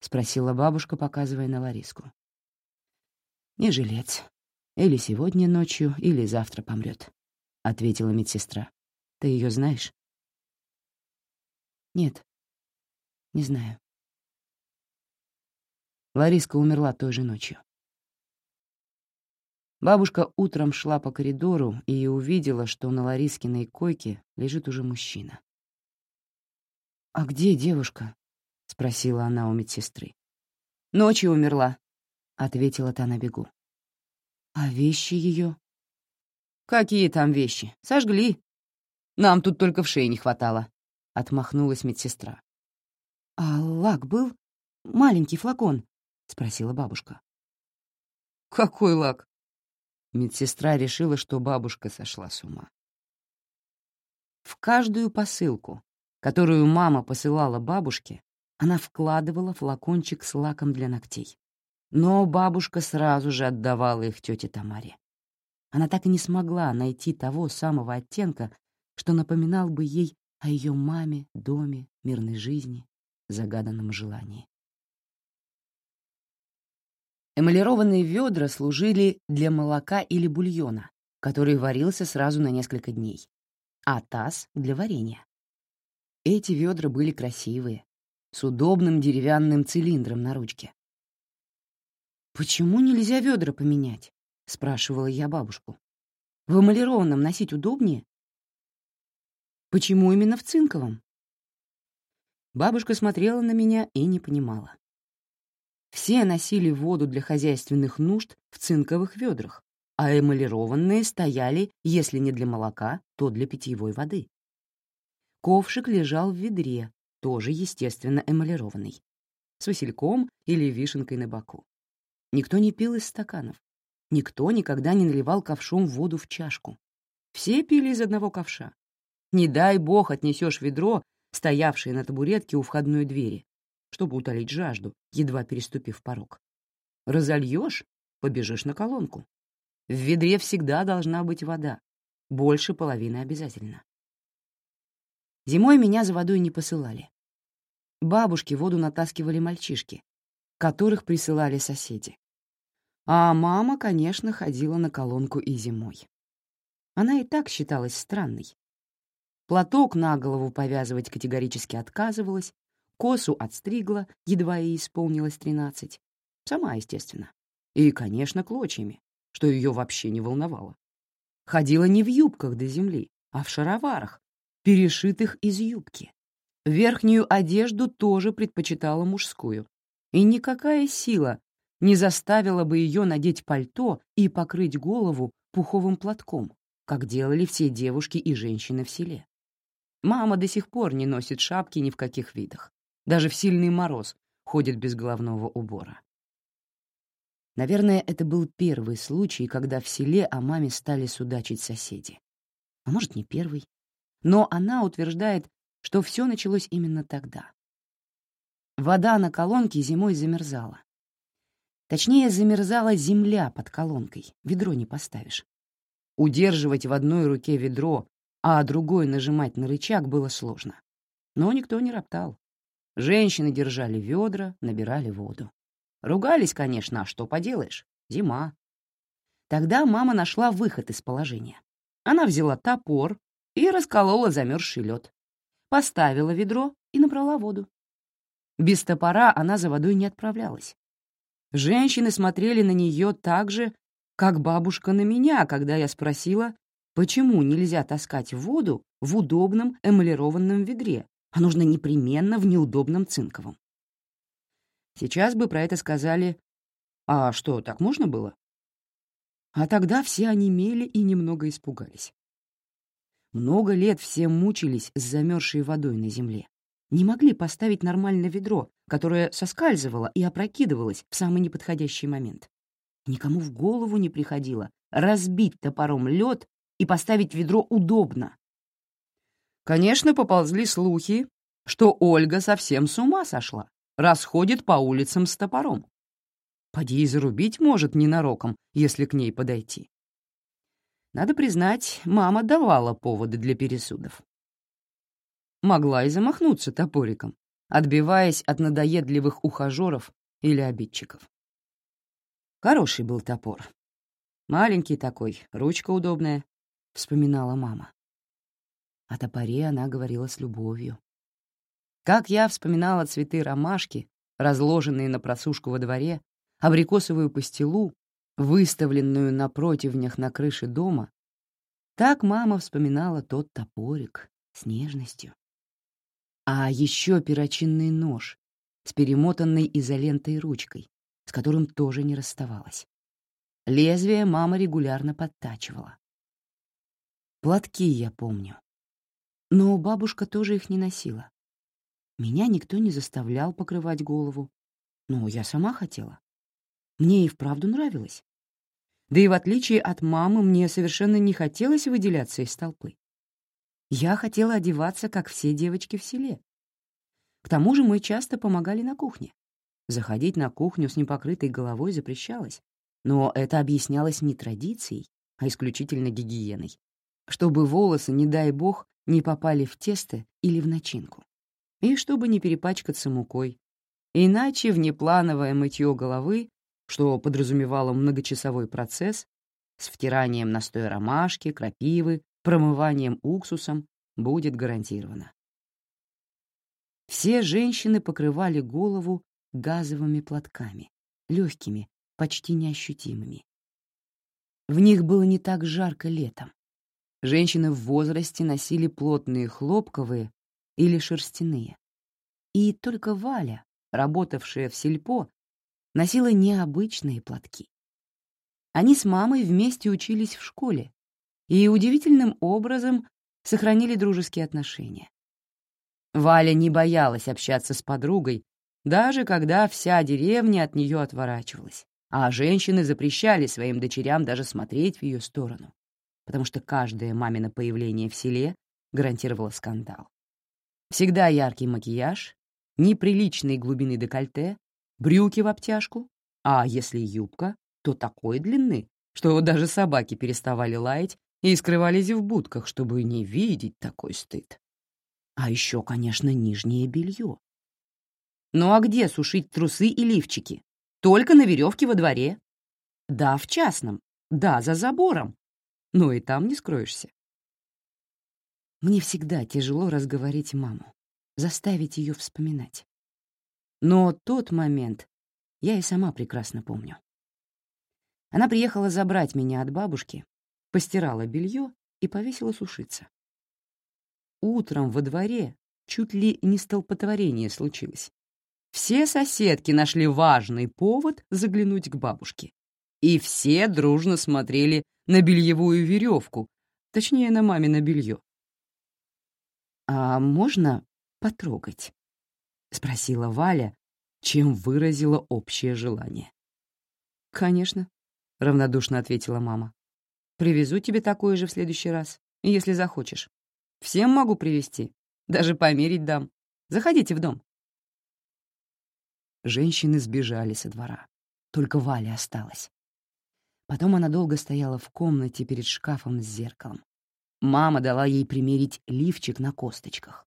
спросила бабушка, показывая на Лариску. «Не жилец. Или сегодня ночью, или завтра помрет», — ответила медсестра. «Ты ее знаешь?» «Нет, не знаю». Лариска умерла той же ночью. Бабушка утром шла по коридору и увидела, что на Ларискиной койке лежит уже мужчина. «А где девушка?» — спросила она у медсестры. «Ночью умерла», — ответила та на бегу. «А вещи ее?» «Какие там вещи? Сожгли. Нам тут только в шее не хватало», — отмахнулась медсестра. «А лак был? Маленький флакон?» — спросила бабушка. «Какой лак?» Медсестра решила, что бабушка сошла с ума. В каждую посылку, которую мама посылала бабушке, она вкладывала флакончик с лаком для ногтей. Но бабушка сразу же отдавала их тете Тамаре. Она так и не смогла найти того самого оттенка, что напоминал бы ей о ее маме, доме, мирной жизни, загаданном желании. Эмалированные ведра служили для молока или бульона, который варился сразу на несколько дней, а таз — для варенья. Эти ведра были красивые, с удобным деревянным цилиндром на ручке. «Почему нельзя ведра поменять?» — спрашивала я бабушку. «В эмалированном носить удобнее?» «Почему именно в цинковом?» Бабушка смотрела на меня и не понимала. Все носили воду для хозяйственных нужд в цинковых ведрах, а эмалированные стояли, если не для молока, то для питьевой воды. Ковшик лежал в ведре, тоже, естественно, эмалированный, с васильком или вишенкой на боку. Никто не пил из стаканов. Никто никогда не наливал ковшом воду в чашку. Все пили из одного ковша. Не дай бог отнесешь ведро, стоявшее на табуретке у входной двери, чтобы утолить жажду, едва переступив порог. Разольешь — побежишь на колонку. В ведре всегда должна быть вода. Больше половины обязательно. Зимой меня за водой не посылали. Бабушки воду натаскивали мальчишки, которых присылали соседи. А мама, конечно, ходила на колонку и зимой. Она и так считалась странной. Платок на голову повязывать категорически отказывалась, Косу отстригла, едва ей исполнилось тринадцать. Сама, естественно. И, конечно, клочьями, что ее вообще не волновало. Ходила не в юбках до земли, а в шароварах, перешитых из юбки. Верхнюю одежду тоже предпочитала мужскую. И никакая сила не заставила бы ее надеть пальто и покрыть голову пуховым платком, как делали все девушки и женщины в селе. Мама до сих пор не носит шапки ни в каких видах. Даже в сильный мороз ходит без головного убора. Наверное, это был первый случай, когда в селе о маме стали судачить соседи. А может, не первый. Но она утверждает, что все началось именно тогда. Вода на колонке зимой замерзала. Точнее, замерзала земля под колонкой, ведро не поставишь. Удерживать в одной руке ведро, а другой нажимать на рычаг было сложно. Но никто не роптал. Женщины держали ведра, набирали воду. Ругались, конечно, а что поделаешь? Зима. Тогда мама нашла выход из положения. Она взяла топор и расколола замерзший лед. Поставила ведро и набрала воду. Без топора она за водой не отправлялась. Женщины смотрели на нее так же, как бабушка на меня, когда я спросила, почему нельзя таскать воду в удобном эмалированном ведре, а нужно непременно в неудобном цинковом. Сейчас бы про это сказали «А что, так можно было?» А тогда все онемели и немного испугались. Много лет все мучились с замерзшей водой на земле. Не могли поставить нормальное ведро, которое соскальзывало и опрокидывалось в самый неподходящий момент. Никому в голову не приходило разбить топором лед и поставить ведро удобно. Конечно, поползли слухи, что Ольга совсем с ума сошла, расходит по улицам с топором. Поди и зарубить может ненароком, если к ней подойти. Надо признать, мама давала поводы для пересудов. Могла и замахнуться топориком, отбиваясь от надоедливых ухажеров или обидчиков. Хороший был топор. Маленький такой, ручка удобная, — вспоминала мама. О топоре она говорила с любовью. Как я вспоминала цветы ромашки, разложенные на просушку во дворе, абрикосовую пастилу, выставленную на противнях на крыше дома, так мама вспоминала тот топорик с нежностью. А еще перочинный нож с перемотанной изолентой ручкой, с которым тоже не расставалась. Лезвие мама регулярно подтачивала. Платки я помню. Но бабушка тоже их не носила. Меня никто не заставлял покрывать голову. Но я сама хотела. Мне и вправду нравилось. Да и в отличие от мамы, мне совершенно не хотелось выделяться из толпы. Я хотела одеваться, как все девочки в селе. К тому же мы часто помогали на кухне. Заходить на кухню с непокрытой головой запрещалось, но это объяснялось не традицией, а исключительно гигиеной чтобы волосы, не дай бог, не попали в тесто или в начинку, и чтобы не перепачкаться мукой. Иначе внеплановое мытье головы, что подразумевало многочасовой процесс, с втиранием настоя ромашки, крапивы, промыванием уксусом, будет гарантировано. Все женщины покрывали голову газовыми платками, легкими, почти неощутимыми. В них было не так жарко летом. Женщины в возрасте носили плотные хлопковые или шерстяные. И только Валя, работавшая в сельпо, носила необычные платки. Они с мамой вместе учились в школе и удивительным образом сохранили дружеские отношения. Валя не боялась общаться с подругой, даже когда вся деревня от нее отворачивалась, а женщины запрещали своим дочерям даже смотреть в ее сторону потому что каждое мамино появление в селе гарантировало скандал. Всегда яркий макияж, неприличной глубины декольте, брюки в обтяжку, а если юбка, то такой длины, что даже собаки переставали лаять и скрывались в будках, чтобы не видеть такой стыд. А еще, конечно, нижнее белье. Ну а где сушить трусы и лифчики? Только на веревке во дворе. Да, в частном. Да, за забором но и там не скроешься. Мне всегда тяжело разговорить маму, заставить ее вспоминать. Но тот момент я и сама прекрасно помню. Она приехала забрать меня от бабушки, постирала белье и повесила сушиться. Утром во дворе чуть ли не столпотворение случилось. все соседки нашли важный повод заглянуть к бабушке. И все дружно смотрели на бельевую веревку, точнее, на мамино белье. «А можно потрогать?» — спросила Валя, чем выразила общее желание. «Конечно», — равнодушно ответила мама. «Привезу тебе такое же в следующий раз, если захочешь. Всем могу привезти, даже померить дам. Заходите в дом». Женщины сбежали со двора. Только Валя осталась. Потом она долго стояла в комнате перед шкафом с зеркалом. Мама дала ей примерить лифчик на косточках.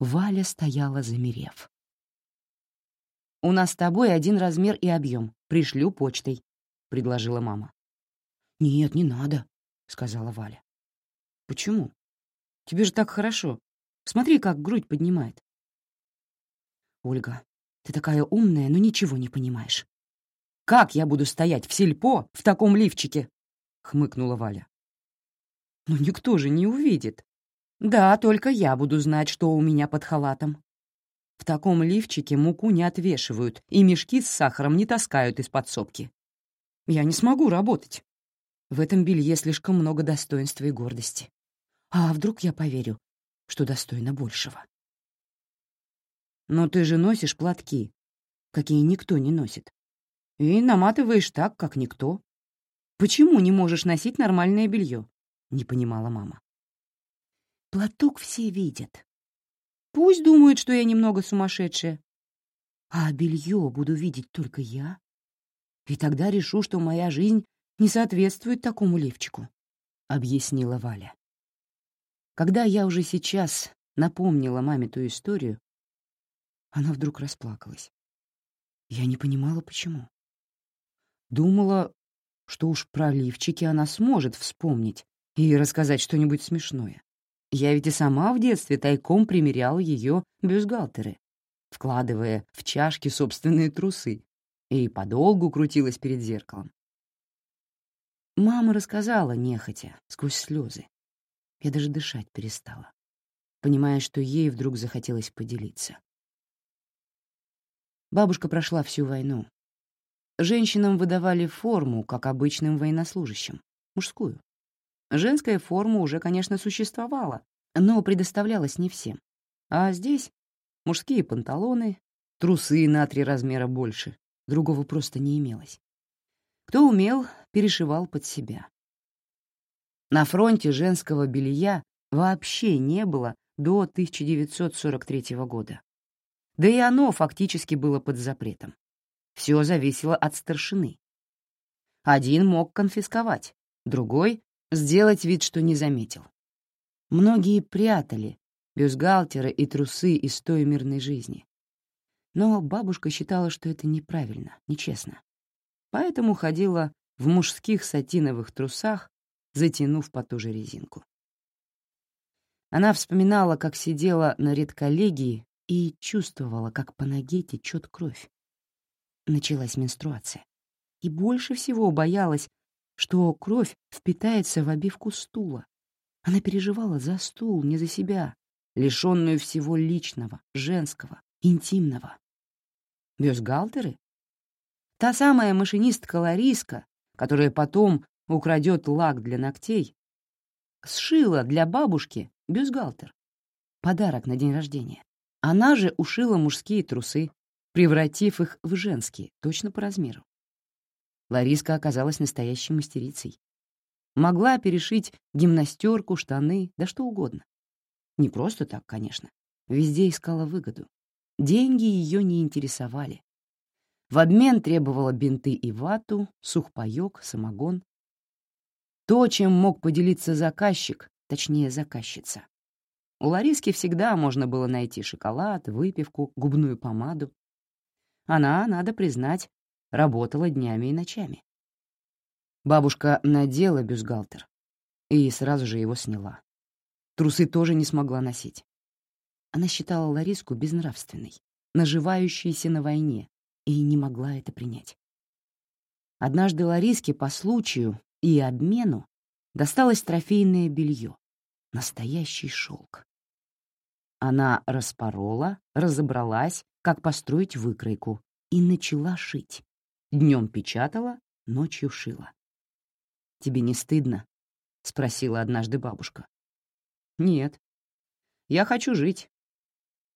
Валя стояла, замерев. «У нас с тобой один размер и объем. Пришлю почтой», — предложила мама. «Нет, не надо», — сказала Валя. «Почему? Тебе же так хорошо. Смотри, как грудь поднимает». «Ольга, ты такая умная, но ничего не понимаешь. Как я буду стоять в сельпо в таком лифчике?» — хмыкнула Валя. «Но никто же не увидит. Да, только я буду знать, что у меня под халатом. В таком лифчике муку не отвешивают и мешки с сахаром не таскают из подсобки. Я не смогу работать. В этом белье слишком много достоинства и гордости. А вдруг я поверю, что достойна большего? Но ты же носишь платки, какие никто не носит и наматываешь так, как никто. Почему не можешь носить нормальное белье? Не понимала мама. Платок все видят. Пусть думают, что я немного сумасшедшая. А белье буду видеть только я. И тогда решу, что моя жизнь не соответствует такому левчику, — объяснила Валя. Когда я уже сейчас напомнила маме ту историю, она вдруг расплакалась. Я не понимала, почему. Думала, что уж про лифчики она сможет вспомнить и рассказать что-нибудь смешное. Я ведь и сама в детстве тайком примеряла ее бюстгальтеры, вкладывая в чашки собственные трусы, и подолгу крутилась перед зеркалом. Мама рассказала нехотя, сквозь слезы. Я даже дышать перестала, понимая, что ей вдруг захотелось поделиться. Бабушка прошла всю войну, Женщинам выдавали форму, как обычным военнослужащим, мужскую. Женская форма уже, конечно, существовала, но предоставлялась не всем. А здесь мужские панталоны, трусы на три размера больше, другого просто не имелось. Кто умел, перешивал под себя. На фронте женского белья вообще не было до 1943 года. Да и оно фактически было под запретом. Все зависело от старшины. Один мог конфисковать, другой — сделать вид, что не заметил. Многие прятали бюстгальтеры и трусы из той мирной жизни. Но бабушка считала, что это неправильно, нечестно. Поэтому ходила в мужских сатиновых трусах, затянув по ту же резинку. Она вспоминала, как сидела на редколлегии и чувствовала, как по ноге течет кровь началась менструация. И больше всего боялась, что кровь впитается в обивку стула. Она переживала за стул, не за себя, лишенную всего личного, женского, интимного. Бюстгальтеры? Та самая машинистка-лариска, которая потом украдет лак для ногтей, сшила для бабушки бюстгальтер. Подарок на день рождения. Она же ушила мужские трусы, превратив их в женские, точно по размеру. Лариска оказалась настоящей мастерицей. Могла перешить гимнастерку, штаны, да что угодно. Не просто так, конечно. Везде искала выгоду. Деньги ее не интересовали. В обмен требовала бинты и вату, сухпайок, самогон. То, чем мог поделиться заказчик, точнее заказчица. У Лариски всегда можно было найти шоколад, выпивку, губную помаду. Она, надо признать, работала днями и ночами. Бабушка надела бюстгальтер и сразу же его сняла. Трусы тоже не смогла носить. Она считала Лариску безнравственной, наживающейся на войне, и не могла это принять. Однажды Лариске по случаю и обмену досталось трофейное белье, настоящий шелк. Она распорола, разобралась, как построить выкройку, и начала шить. Днем печатала, ночью шила. «Тебе не стыдно?» — спросила однажды бабушка. «Нет. Я хочу жить.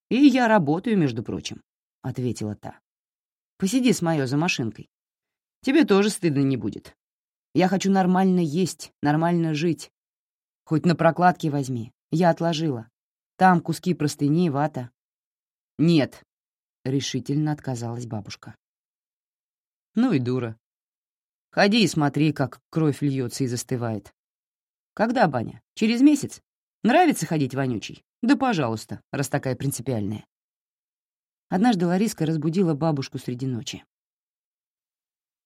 И я работаю, между прочим», — ответила та. «Посиди с моё за машинкой. Тебе тоже стыдно не будет. Я хочу нормально есть, нормально жить. Хоть на прокладке возьми. Я отложила. Там куски простыни, вата. Нет, — решительно отказалась бабушка. Ну и дура. Ходи и смотри, как кровь льется и застывает. Когда баня? Через месяц? Нравится ходить вонючий? Да пожалуйста, раз такая принципиальная. Однажды Лариска разбудила бабушку среди ночи.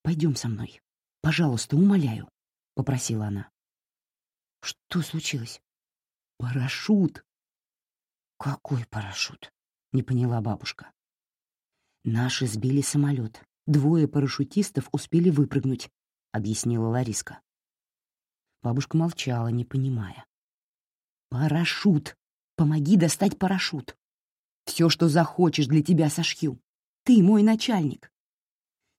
Пойдем со мной. Пожалуйста, умоляю», — попросила она. «Что случилось?» «Парашют». «Какой парашют?» — не поняла бабушка. «Наши сбили самолет. Двое парашютистов успели выпрыгнуть», — объяснила Лариска. Бабушка молчала, не понимая. «Парашют! Помоги достать парашют! Все, что захочешь, для тебя сошью. Ты мой начальник.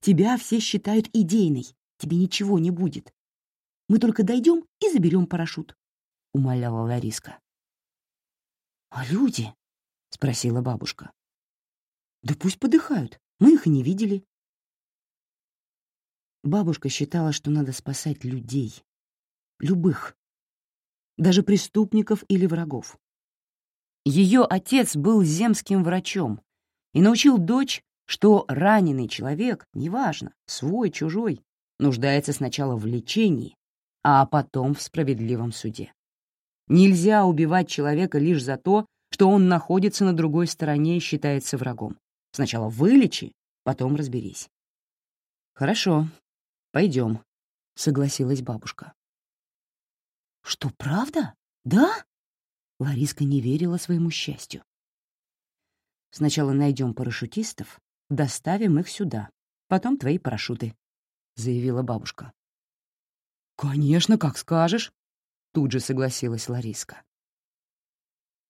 Тебя все считают идейной, тебе ничего не будет. Мы только дойдем и заберем парашют», — умоляла Лариска. «А люди?» — спросила бабушка. «Да пусть подыхают, мы их и не видели». Бабушка считала, что надо спасать людей. Любых. Даже преступников или врагов. Ее отец был земским врачом и научил дочь, что раненый человек, неважно, свой, чужой, нуждается сначала в лечении, а потом в справедливом суде. Нельзя убивать человека лишь за то, что он находится на другой стороне и считается врагом. Сначала вылечи, потом разберись. «Хорошо, пойдем», — согласилась бабушка. «Что, правда? Да?» Лариска не верила своему счастью. «Сначала найдем парашютистов, доставим их сюда, потом твои парашюты», заявила бабушка. «Конечно, как скажешь», — тут же согласилась Лариска.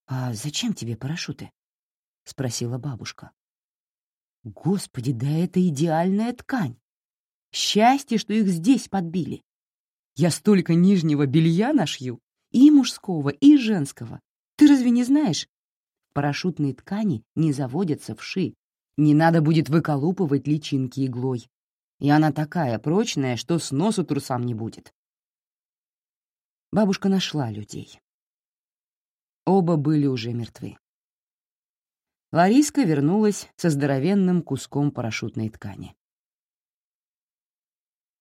«А зачем тебе парашюты?» — спросила бабушка. «Господи, да это идеальная ткань! Счастье, что их здесь подбили! Я столько нижнего белья нашью, и мужского, и женского. Ты разве не знаешь? Парашютные ткани не заводятся в ши. Не надо будет выколупывать личинки иглой и она такая прочная, что с носу трусам не будет. Бабушка нашла людей. Оба были уже мертвы. Лариска вернулась со здоровенным куском парашютной ткани.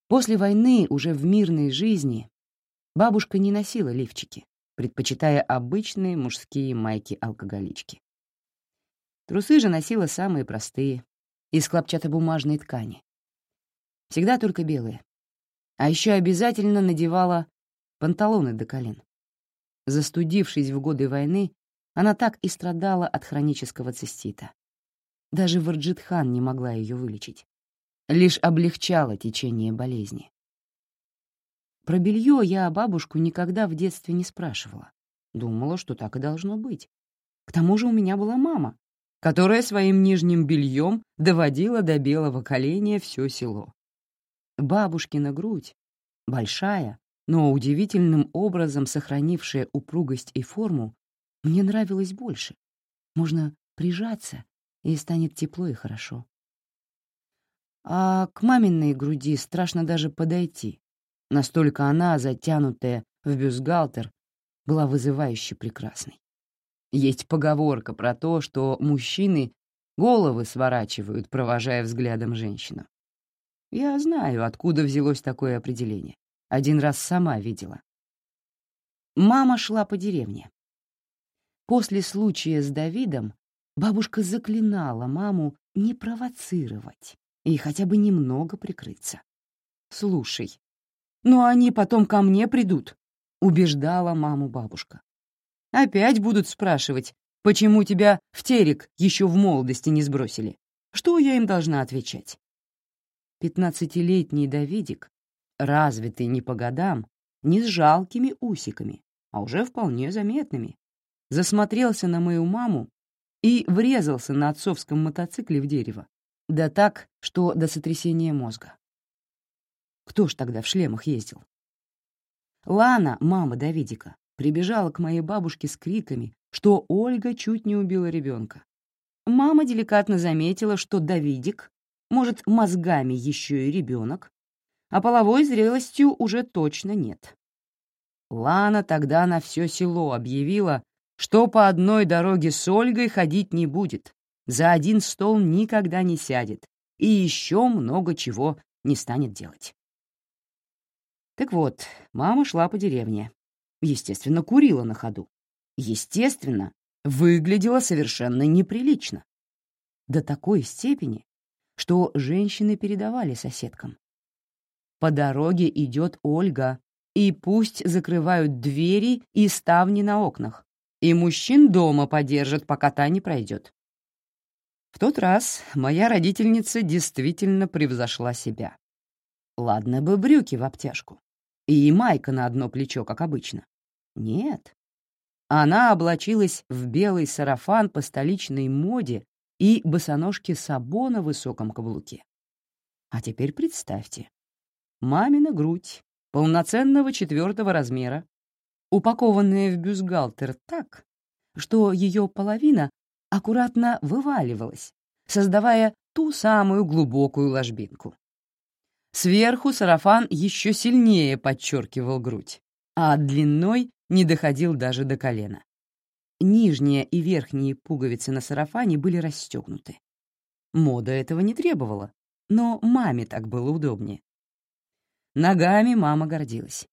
После войны, уже в мирной жизни, бабушка не носила лифчики, предпочитая обычные мужские майки-алкоголички. Трусы же носила самые простые, из хлопчатобумажной ткани, Всегда только белые. А еще обязательно надевала панталоны до колен. Застудившись в годы войны, она так и страдала от хронического цистита. Даже Варджитхан не могла ее вылечить. Лишь облегчала течение болезни. Про белье я бабушку никогда в детстве не спрашивала. Думала, что так и должно быть. К тому же у меня была мама, которая своим нижним бельем доводила до белого коленя все село. Бабушкина грудь, большая, но удивительным образом сохранившая упругость и форму, мне нравилась больше. Можно прижаться, и станет тепло и хорошо. А к маминой груди страшно даже подойти. Настолько она, затянутая в бюстгальтер, была вызывающе прекрасной. Есть поговорка про то, что мужчины головы сворачивают, провожая взглядом женщину. Я знаю, откуда взялось такое определение. Один раз сама видела. Мама шла по деревне. После случая с Давидом бабушка заклинала маму не провоцировать и хотя бы немного прикрыться. «Слушай, ну они потом ко мне придут», — убеждала маму бабушка. «Опять будут спрашивать, почему тебя в терек еще в молодости не сбросили. Что я им должна отвечать? Пятнадцатилетний Давидик, развитый не по годам, не с жалкими усиками, а уже вполне заметными, засмотрелся на мою маму и врезался на отцовском мотоцикле в дерево. Да так, что до сотрясения мозга. Кто ж тогда в шлемах ездил? Лана, мама Давидика, прибежала к моей бабушке с криками, что Ольга чуть не убила ребенка. Мама деликатно заметила, что Давидик, может, мозгами еще и ребенок, а половой зрелостью уже точно нет. Лана тогда на все село объявила, что по одной дороге с Ольгой ходить не будет, за один стол никогда не сядет и еще много чего не станет делать. Так вот, мама шла по деревне. Естественно, курила на ходу. Естественно, выглядела совершенно неприлично. До такой степени, что женщины передавали соседкам. По дороге идет Ольга, и пусть закрывают двери и ставни на окнах, и мужчин дома подержат, пока та не пройдет. В тот раз моя родительница действительно превзошла себя. Ладно бы брюки в обтяжку и майка на одно плечо, как обычно. Нет. Она облачилась в белый сарафан по столичной моде и босоножки сабо на высоком каблуке. А теперь представьте. Мамина грудь, полноценного четвертого размера, упакованная в бюстгальтер так, что ее половина аккуратно вываливалась, создавая ту самую глубокую ложбинку. Сверху сарафан еще сильнее подчеркивал грудь, а длиной не доходил даже до колена. Нижние и верхние пуговицы на сарафане были расстегнуты. Мода этого не требовала, но маме так было удобнее. Ногами мама гордилась.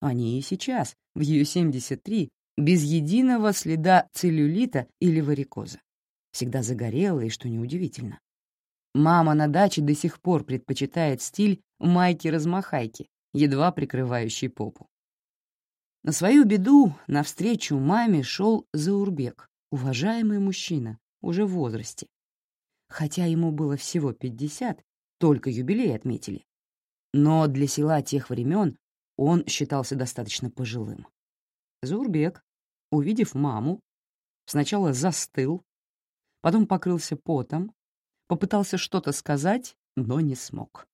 Они и сейчас, в ее 73, без единого следа целлюлита или варикоза. Всегда загорелые, что неудивительно. Мама на даче до сих пор предпочитает стиль майки-размахайки, едва прикрывающей попу. На свою беду навстречу маме шел Заурбек, уважаемый мужчина, уже в возрасте. Хотя ему было всего 50, только юбилей отметили. Но для села тех времен он считался достаточно пожилым. Заурбек, увидев маму, сначала застыл, потом покрылся потом, попытался что-то сказать, но не смог.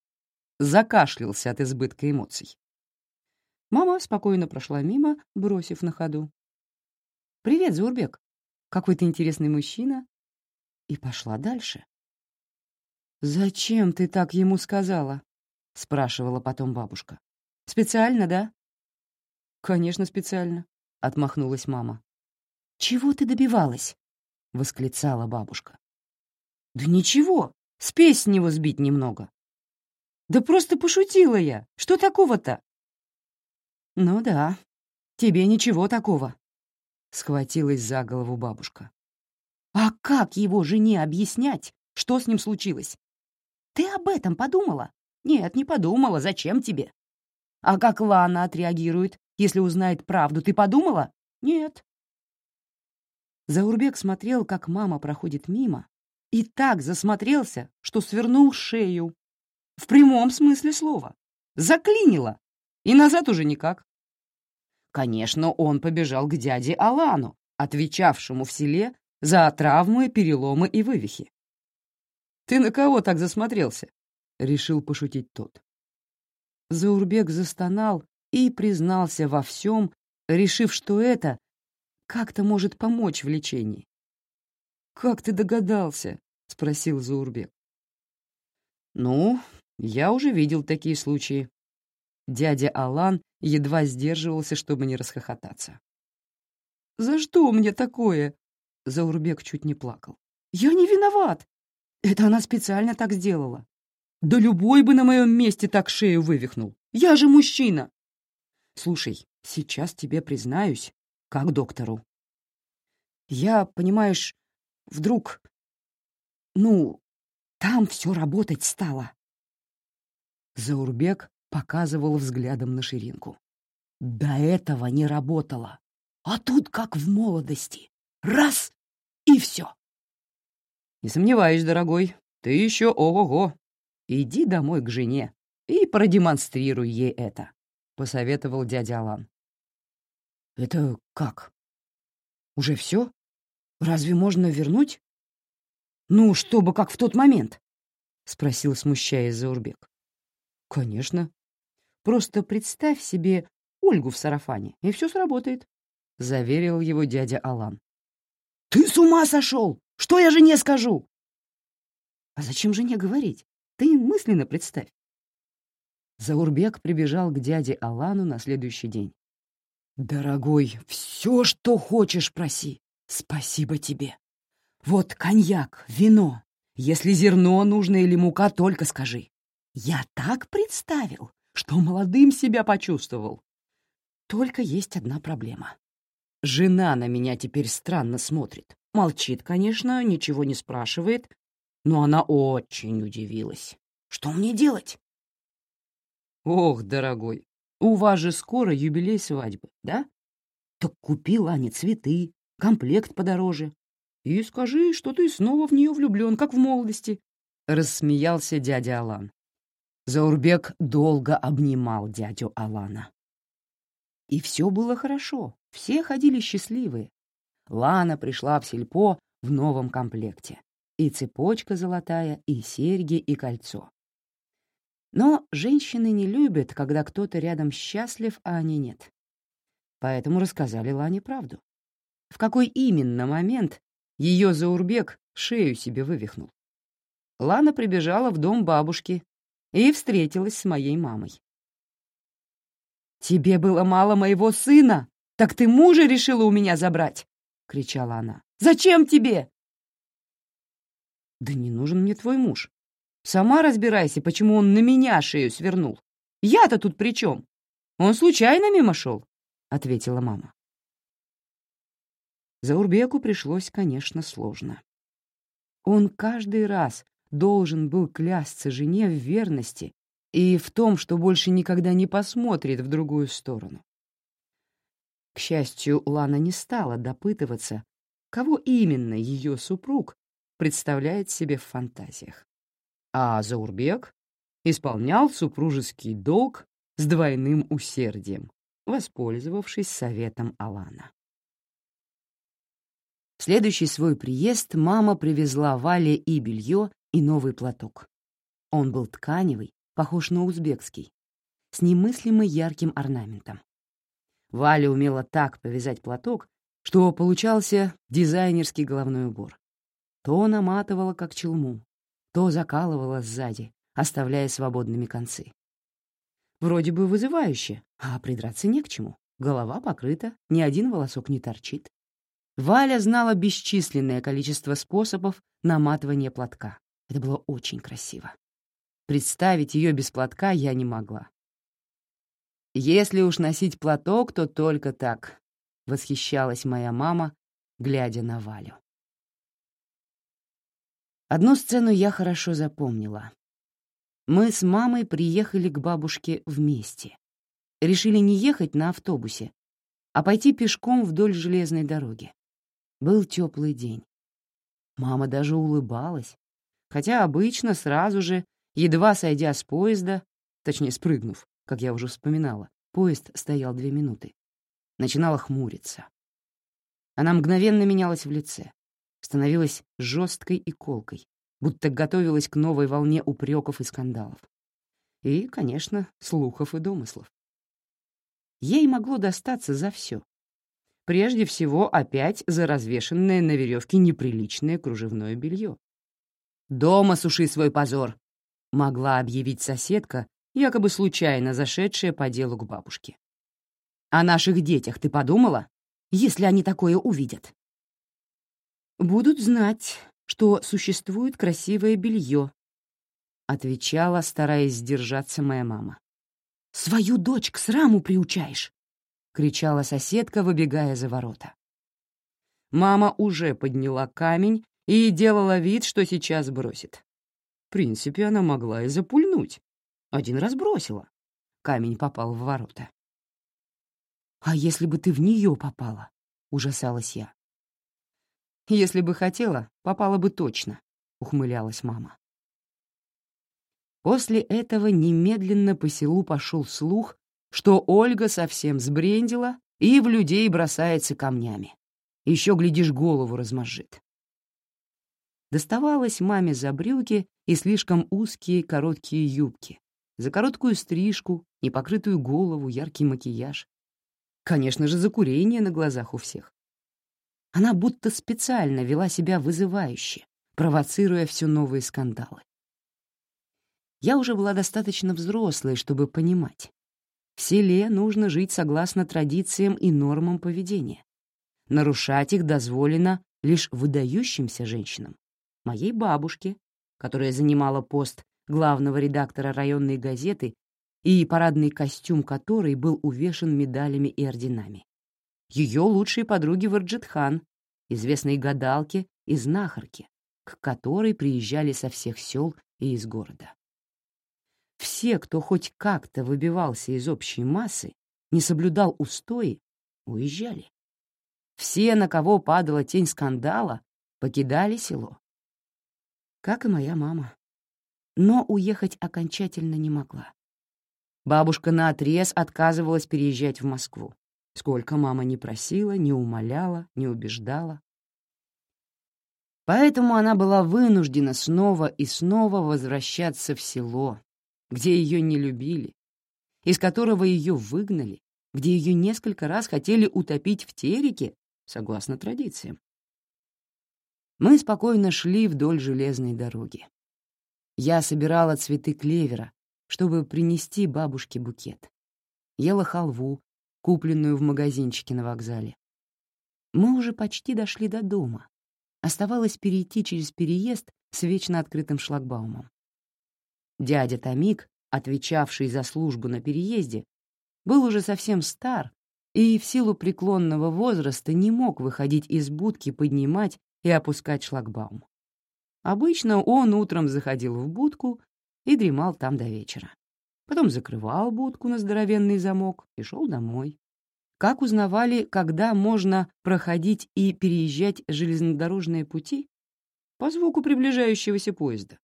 Закашлялся от избытка эмоций. Мама спокойно прошла мимо, бросив на ходу. «Привет, Зурбек. Какой ты интересный мужчина». И пошла дальше. «Зачем ты так ему сказала?» — спрашивала потом бабушка. «Специально, да?» «Конечно, специально», — отмахнулась мама. «Чего ты добивалась?» — восклицала бабушка. «Да ничего, спесь с него сбить немного». «Да просто пошутила я. Что такого-то?» «Ну да, тебе ничего такого», — схватилась за голову бабушка. «А как его жене объяснять, что с ним случилось? Ты об этом подумала? Нет, не подумала, зачем тебе? А как Лана отреагирует, если узнает правду, ты подумала? Нет». Заурбек смотрел, как мама проходит мимо, и так засмотрелся, что свернул шею. В прямом смысле слова. Заклинило. И назад уже никак. Конечно, он побежал к дяде Алану, отвечавшему в селе за травмы, переломы и вывихи. «Ты на кого так засмотрелся?» — решил пошутить тот. Заурбек застонал и признался во всем, решив, что это как-то может помочь в лечении. «Как ты догадался?» — спросил Заурбек. «Ну, я уже видел такие случаи. Дядя Алан едва сдерживался, чтобы не расхохотаться. «За что мне такое?» Заурбек чуть не плакал. «Я не виноват! Это она специально так сделала. Да любой бы на моем месте так шею вывихнул. Я же мужчина!» «Слушай, сейчас тебе признаюсь, как доктору. Я, понимаешь, вдруг... Ну, там все работать стало». Заурбек показывал взглядом на ширинку. До этого не работало. А тут как в молодости. Раз — и все. Не сомневаюсь, дорогой, ты еще ого-го. Иди домой к жене и продемонстрируй ей это, — посоветовал дядя Алан. Это как? Уже все? Разве можно вернуть? Ну, чтобы как в тот момент, — спросил, смущаясь Заурбек. Конечно. Просто представь себе Ольгу в сарафане, и все сработает, — заверил его дядя Алан. Ты с ума сошел! Что я жене скажу? А зачем жене говорить? Ты мысленно представь. Заурбек прибежал к дяде Алану на следующий день. «Дорогой, все, что хочешь, проси. Спасибо тебе. Вот коньяк, вино. Если зерно нужно или мука, только скажи. Я так представил, что молодым себя почувствовал. Только есть одна проблема. Жена на меня теперь странно смотрит. Молчит, конечно, ничего не спрашивает, но она очень удивилась. Что мне делать? Ох, дорогой, у вас же скоро юбилей свадьбы, да? Так купи Лане цветы, комплект подороже. И скажи, что ты снова в нее влюблен, как в молодости. Рассмеялся дядя Алан. Заурбек долго обнимал дядю Алана. И все было хорошо, все ходили счастливые. Лана пришла в сельпо в новом комплекте. И цепочка золотая, и серьги, и кольцо. Но женщины не любят, когда кто-то рядом счастлив, а они нет. Поэтому рассказали Лане правду. В какой именно момент ее Заурбек шею себе вывихнул. Лана прибежала в дом бабушки и встретилась с моей мамой. «Тебе было мало моего сына? Так ты мужа решила у меня забрать?» — кричала она. «Зачем тебе?» «Да не нужен мне твой муж. Сама разбирайся, почему он на меня шею свернул. Я-то тут при чем? Он случайно мимо шел?» — ответила мама. Заурбеку пришлось, конечно, сложно. Он каждый раз должен был клясться жене в верности и в том, что больше никогда не посмотрит в другую сторону. К счастью, Лана не стала допытываться, кого именно ее супруг представляет себе в фантазиях а Заурбек исполнял супружеский долг с двойным усердием, воспользовавшись советом Алана. В следующий свой приезд мама привезла Вале и белье, и новый платок. Он был тканевый, похож на узбекский, с немыслимо ярким орнаментом. Валя умела так повязать платок, что получался дизайнерский головной убор. То наматывала, как челму, то закалывала сзади, оставляя свободными концы. Вроде бы вызывающе, а придраться не к чему. Голова покрыта, ни один волосок не торчит. Валя знала бесчисленное количество способов наматывания платка. Это было очень красиво. Представить ее без платка я не могла. «Если уж носить платок, то только так», — восхищалась моя мама, глядя на Валю. Одну сцену я хорошо запомнила. Мы с мамой приехали к бабушке вместе. Решили не ехать на автобусе, а пойти пешком вдоль железной дороги. Был теплый день. Мама даже улыбалась, хотя обычно сразу же, едва сойдя с поезда, точнее спрыгнув, как я уже вспоминала, поезд стоял две минуты, начинала хмуриться. Она мгновенно менялась в лице становилась жесткой и колкой, будто готовилась к новой волне упреков и скандалов. И, конечно, слухов и домыслов. Ей могло достаться за все. Прежде всего, опять за развешенное на веревке неприличное кружевное белье. «Дома суши свой позор!» — могла объявить соседка, якобы случайно зашедшая по делу к бабушке. «О наших детях ты подумала, если они такое увидят?» Будут знать, что существует красивое белье, отвечала, стараясь сдержаться моя мама. «Свою дочь к сраму приучаешь!» — кричала соседка, выбегая за ворота. Мама уже подняла камень и делала вид, что сейчас бросит. В принципе, она могла и запульнуть. Один раз бросила. Камень попал в ворота. «А если бы ты в нее попала?» — ужасалась я. Если бы хотела, попала бы точно, — ухмылялась мама. После этого немедленно по селу пошел слух, что Ольга совсем сбрендила и в людей бросается камнями. Еще, глядишь, голову размозжит. Доставалось маме за брюки и слишком узкие короткие юбки, за короткую стрижку, непокрытую голову, яркий макияж. Конечно же, за курение на глазах у всех. Она будто специально вела себя вызывающе, провоцируя все новые скандалы. Я уже была достаточно взрослой, чтобы понимать. В селе нужно жить согласно традициям и нормам поведения. Нарушать их дозволено лишь выдающимся женщинам. Моей бабушке, которая занимала пост главного редактора районной газеты и парадный костюм которой был увешан медалями и орденами. Ее лучшей подруге Варджитхан, известной гадалке и знахарке, к которой приезжали со всех сел и из города. Все, кто хоть как-то выбивался из общей массы, не соблюдал устои, уезжали. Все, на кого падала тень скандала, покидали село. Как и моя мама. Но уехать окончательно не могла. Бабушка наотрез отказывалась переезжать в Москву. Сколько мама не просила, не умоляла, не убеждала. Поэтому она была вынуждена снова и снова возвращаться в село, где ее не любили, из которого ее выгнали, где ее несколько раз хотели утопить в тереке, согласно традициям. Мы спокойно шли вдоль железной дороги. Я собирала цветы клевера, чтобы принести бабушке букет. Ела халву, купленную в магазинчике на вокзале. Мы уже почти дошли до дома. Оставалось перейти через переезд с вечно открытым шлагбаумом. Дядя Томик, отвечавший за службу на переезде, был уже совсем стар и в силу преклонного возраста не мог выходить из будки поднимать и опускать шлагбаум. Обычно он утром заходил в будку и дремал там до вечера. Потом закрывал будку на здоровенный замок и шел домой. Как узнавали, когда можно проходить и переезжать железнодорожные пути? По звуку приближающегося поезда.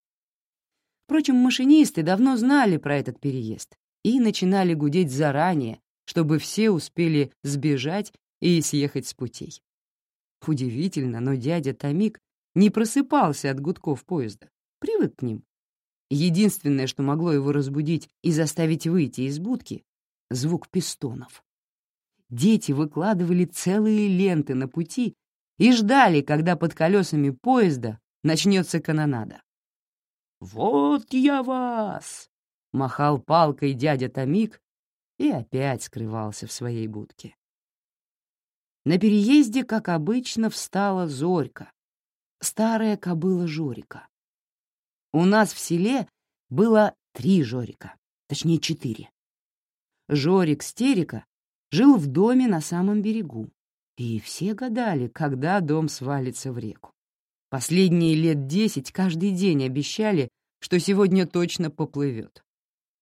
Впрочем, машинисты давно знали про этот переезд и начинали гудеть заранее, чтобы все успели сбежать и съехать с путей. Удивительно, но дядя Томик не просыпался от гудков поезда, привык к ним Единственное, что могло его разбудить и заставить выйти из будки — звук пистонов. Дети выкладывали целые ленты на пути и ждали, когда под колесами поезда начнется канонада. «Вот я вас!» — махал палкой дядя Томик и опять скрывался в своей будке. На переезде, как обычно, встала Зорька, старая кобыла Жорика. У нас в селе было три Жорика, точнее четыре. Жорик-стерика жил в доме на самом берегу, и все гадали, когда дом свалится в реку. Последние лет десять каждый день обещали, что сегодня точно поплывет.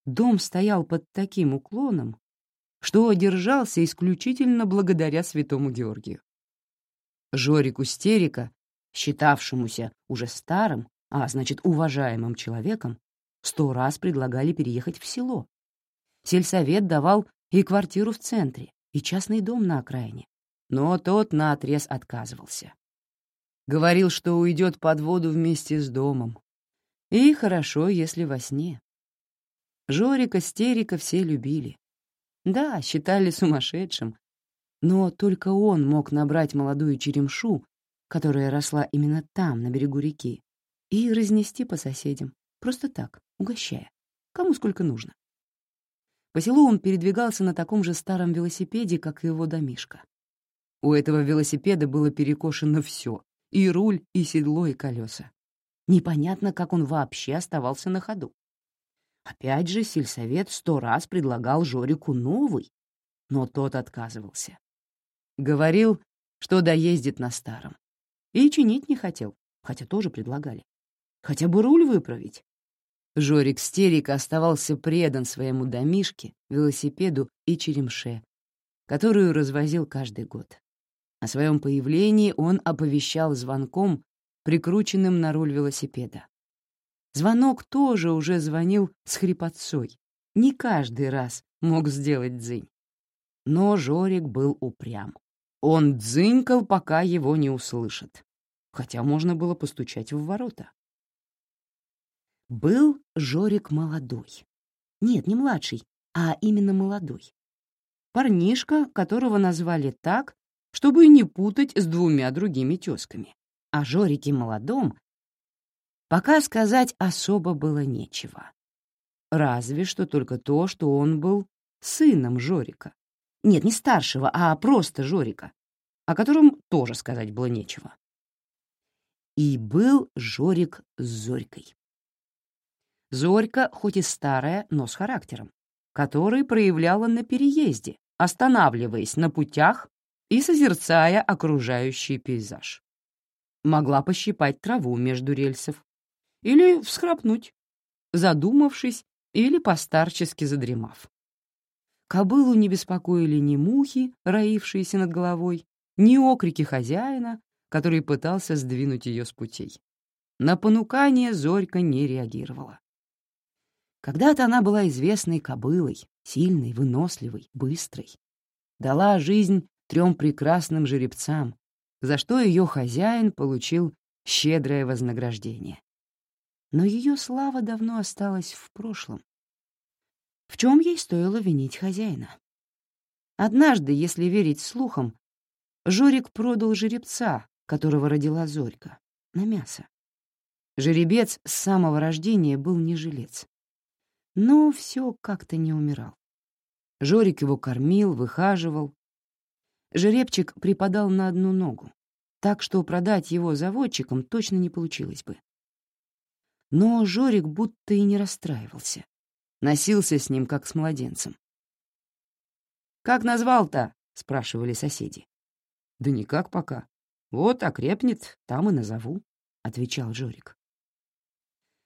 Дом стоял под таким уклоном, что одержался исключительно благодаря святому Георгию. Жорику Стерика, считавшемуся уже старым, а значит, уважаемым человеком, сто раз предлагали переехать в село. Сельсовет давал и квартиру в центре, и частный дом на окраине. Но тот наотрез отказывался. Говорил, что уйдет под воду вместе с домом. И хорошо, если во сне. Жорика, Стерика все любили. Да, считали сумасшедшим, но только он мог набрать молодую черемшу, которая росла именно там, на берегу реки, и разнести по соседям, просто так, угощая, кому сколько нужно. По селу он передвигался на таком же старом велосипеде, как и его домишка. У этого велосипеда было перекошено все — и руль, и седло, и колеса. Непонятно, как он вообще оставался на ходу. Опять же, сельсовет сто раз предлагал Жорику новый, но тот отказывался. Говорил, что доездит на старом. И чинить не хотел, хотя тоже предлагали. Хотя бы руль выправить. Жорик Стерик оставался предан своему домишке, велосипеду и черемше, которую развозил каждый год. О своем появлении он оповещал звонком, прикрученным на руль велосипеда. Звонок тоже уже звонил с хрипотцой. Не каждый раз мог сделать дзынь. Но Жорик был упрям. Он дзынькал, пока его не услышат, хотя можно было постучать в ворота. Был Жорик молодой. Нет, не младший, а именно молодой. Парнишка, которого назвали так, чтобы не путать с двумя другими тёзками. О Жорике молодом пока сказать особо было нечего. Разве что только то, что он был сыном Жорика. Нет, не старшего, а просто Жорика, о котором тоже сказать было нечего. И был Жорик с Зорькой. Зорька, хоть и старая, но с характером, который проявляла на переезде, останавливаясь на путях и созерцая окружающий пейзаж. Могла пощипать траву между рельсов или всхрапнуть, задумавшись или постарчески задремав. Кобылу не беспокоили ни мухи, роившиеся над головой, ни окрики хозяина, который пытался сдвинуть ее с путей. На понукание Зорька не реагировала. Когда-то она была известной кобылой, сильной, выносливой, быстрой. Дала жизнь трем прекрасным жеребцам, за что ее хозяин получил щедрое вознаграждение. Но ее слава давно осталась в прошлом. В чем ей стоило винить хозяина? Однажды, если верить слухам, Жорик продал жеребца, которого родила Зорька, на мясо. Жеребец с самого рождения был не жилец. Но все как-то не умирал. Жорик его кормил, выхаживал. Жеребчик припадал на одну ногу, так что продать его заводчикам точно не получилось бы. Но Жорик будто и не расстраивался. Носился с ним, как с младенцем. «Как назвал-то?» — спрашивали соседи. «Да никак пока. Вот окрепнет, там и назову», — отвечал Жорик.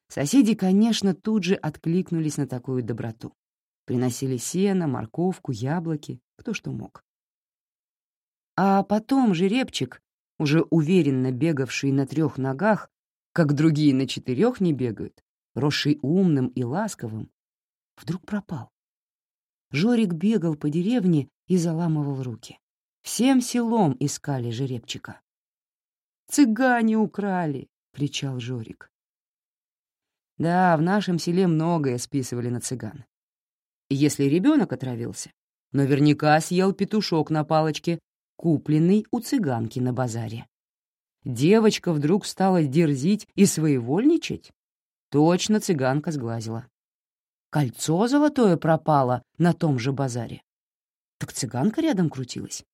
Соседи, конечно, тут же откликнулись на такую доброту. Приносили сено, морковку, яблоки, кто что мог. А потом жеребчик, уже уверенно бегавший на трех ногах, как другие на четырех не бегают, росший умным и ласковым, вдруг пропал. Жорик бегал по деревне и заламывал руки. Всем селом искали жеребчика. «Цыгане украли!» — кричал Жорик. Да, в нашем селе многое списывали на цыган. Если ребенок отравился, наверняка съел петушок на палочке, купленный у цыганки на базаре. Девочка вдруг стала дерзить и своевольничать? Точно цыганка сглазила. Кольцо золотое пропало на том же базаре. Так цыганка рядом крутилась.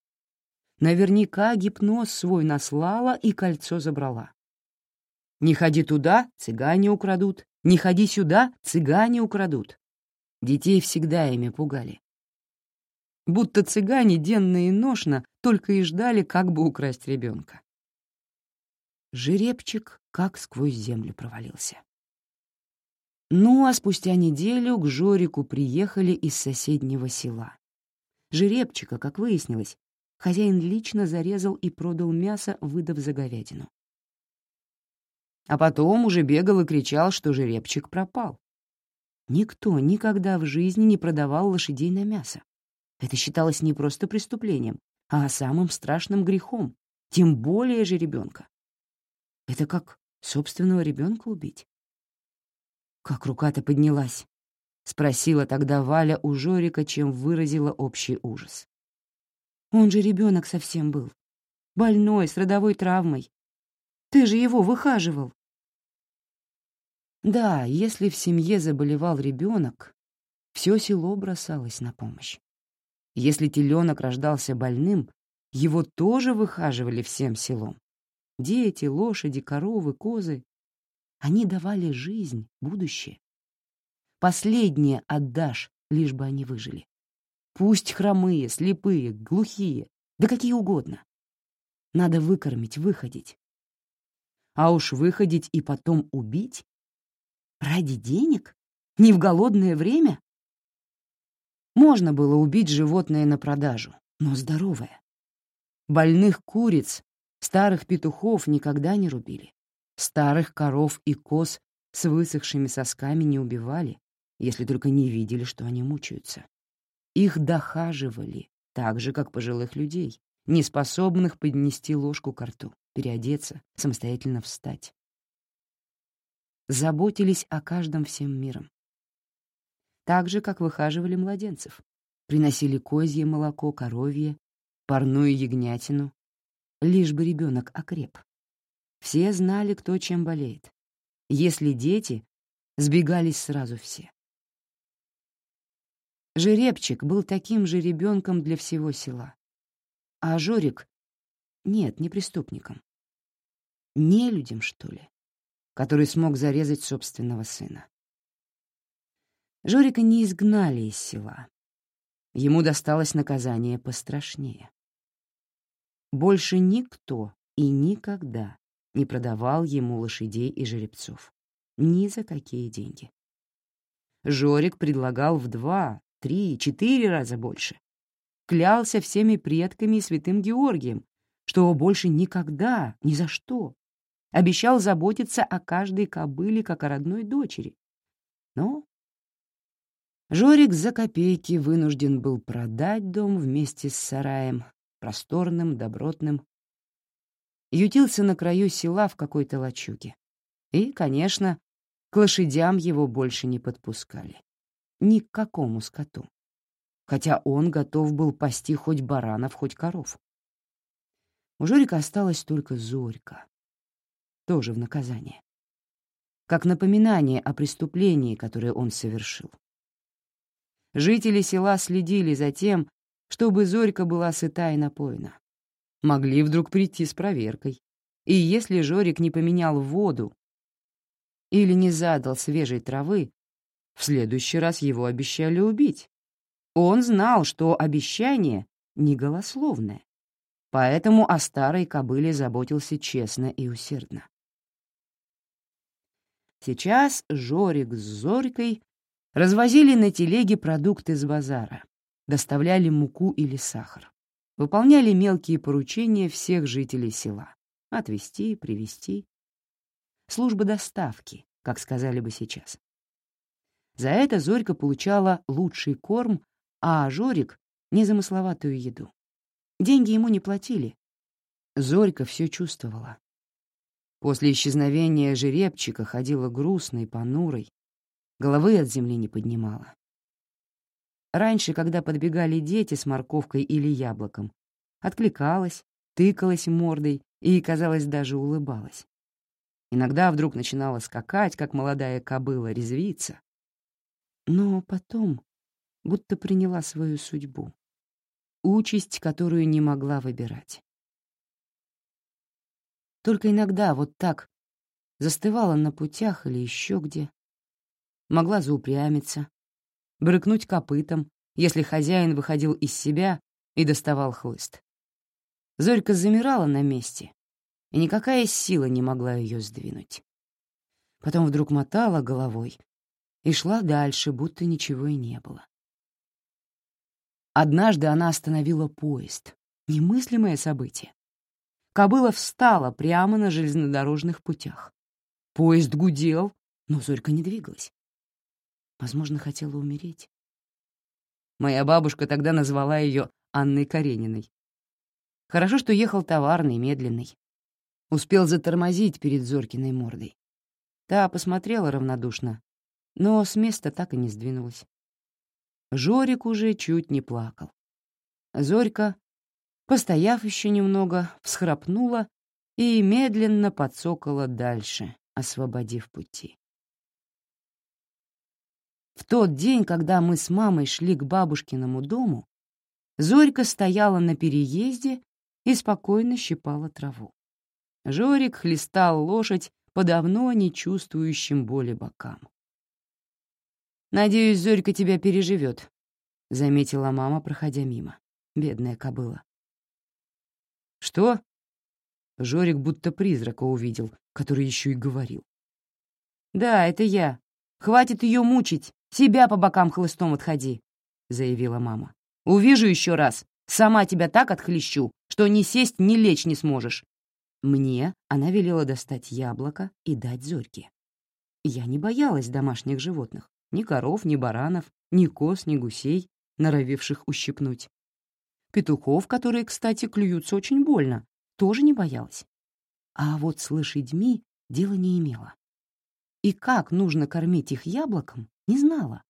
Наверняка гипноз свой наслала и кольцо забрала. Не ходи туда, цыгане украдут. Не ходи сюда, цыгане украдут. Детей всегда ими пугали. Будто цыгане денно и ношно только и ждали, как бы украсть ребенка. Жеребчик как сквозь землю провалился. Ну, а спустя неделю к Жорику приехали из соседнего села. Жеребчика, как выяснилось, хозяин лично зарезал и продал мясо, выдав за говядину. А потом уже бегал и кричал, что жеребчик пропал. Никто никогда в жизни не продавал лошадей на мясо. Это считалось не просто преступлением, а самым страшным грехом, тем более же ребенка. Это как собственного ребенка убить. Как рука-то поднялась? — спросила тогда Валя у Жорика, чем выразила общий ужас. «Он же ребенок совсем был. Больной, с родовой травмой. Ты же его выхаживал. Да, если в семье заболевал ребенок, все село бросалось на помощь. Если теленок рождался больным, его тоже выхаживали всем селом. Дети, лошади, коровы, козы. Они давали жизнь, будущее. Последнее отдашь, лишь бы они выжили. Пусть хромые, слепые, глухие, да какие угодно. Надо выкормить, выходить. А уж выходить и потом убить? Ради денег? Не в голодное время? Можно было убить животное на продажу, но здоровое. Больных куриц, старых петухов никогда не рубили. Старых коров и коз с высохшими сосками не убивали, если только не видели, что они мучаются. Их дохаживали, так же, как пожилых людей, не способных поднести ложку к рту, переодеться, самостоятельно встать. Заботились о каждом всем миром. Так же, как выхаживали младенцев. Приносили козье молоко, коровье, парную ягнятину, лишь бы ребенок окреп. Все знали, кто чем болеет. Если дети, сбегались сразу все. Жеребчик был таким же ребенком для всего села. А Жорик — нет, не преступником. Не людям, что ли, который смог зарезать собственного сына. Жорика не изгнали из села. Ему досталось наказание пострашнее. Больше никто и никогда не продавал ему лошадей и жеребцов. Ни за какие деньги. Жорик предлагал в два, три, четыре раза больше. Клялся всеми предками и святым Георгием, что больше никогда, ни за что. Обещал заботиться о каждой кобыле, как о родной дочери. Но Жорик за копейки вынужден был продать дом вместе с сараем, просторным, добротным. Ютился на краю села в какой-то лачуге. И, конечно, к лошадям его больше не подпускали. Ни к какому скоту. Хотя он готов был пасти хоть баранов, хоть коров. У Жорика осталась только Зорька. Тоже в наказание. Как напоминание о преступлении, которое он совершил. Жители села следили за тем, чтобы Зорька была сыта и напоена. Могли вдруг прийти с проверкой. И если Жорик не поменял воду или не задал свежей травы, в следующий раз его обещали убить. Он знал, что обещание не голословное, поэтому о старой кобыле заботился честно и усердно. Сейчас Жорик с Зорькой развозили на телеге продукты с базара, доставляли муку или сахар, выполняли мелкие поручения всех жителей села — отвезти, привезти служба доставки, как сказали бы сейчас. За это Зорька получала лучший корм, а Жорик — незамысловатую еду. Деньги ему не платили. Зорька все чувствовала. После исчезновения жеребчика ходила грустной, понурой, головы от земли не поднимала. Раньше, когда подбегали дети с морковкой или яблоком, откликалась, тыкалась мордой и, казалось, даже улыбалась. Иногда вдруг начинала скакать, как молодая кобыла, резвиться. Но потом будто приняла свою судьбу, участь, которую не могла выбирать. Только иногда вот так застывала на путях или еще где. Могла заупрямиться, брыкнуть копытом, если хозяин выходил из себя и доставал хлыст. Зорька замирала на месте, и никакая сила не могла ее сдвинуть. Потом вдруг мотала головой и шла дальше, будто ничего и не было. Однажды она остановила поезд. Немыслимое событие. Кобыла встала прямо на железнодорожных путях. Поезд гудел, но Зорька не двигалась. Возможно, хотела умереть. Моя бабушка тогда назвала ее Анной Карениной. Хорошо, что ехал товарный, медленный. Успел затормозить перед Зорькиной мордой. Та посмотрела равнодушно, но с места так и не сдвинулась. Жорик уже чуть не плакал. Зорька, постояв еще немного, всхрапнула и медленно подсокала дальше, освободив пути. В тот день, когда мы с мамой шли к бабушкиному дому, Зорька стояла на переезде и спокойно щипала траву. Жорик хлестал лошадь по давно не чувствующим боли бокам. «Надеюсь, Зорька тебя переживет», — заметила мама, проходя мимо. Бедная кобыла. «Что?» Жорик будто призрака увидел, который еще и говорил. «Да, это я. Хватит ее мучить. Себя по бокам хлыстом отходи», — заявила мама. «Увижу еще раз. Сама тебя так отхлещу, что ни сесть, ни лечь не сможешь. Мне она велела достать яблоко и дать Зорьке. Я не боялась домашних животных, ни коров, ни баранов, ни коз, ни гусей, норовивших ущипнуть. Петухов, которые, кстати, клюются очень больно, тоже не боялась. А вот с лошадьми дела не имела. И как нужно кормить их яблоком, не знала.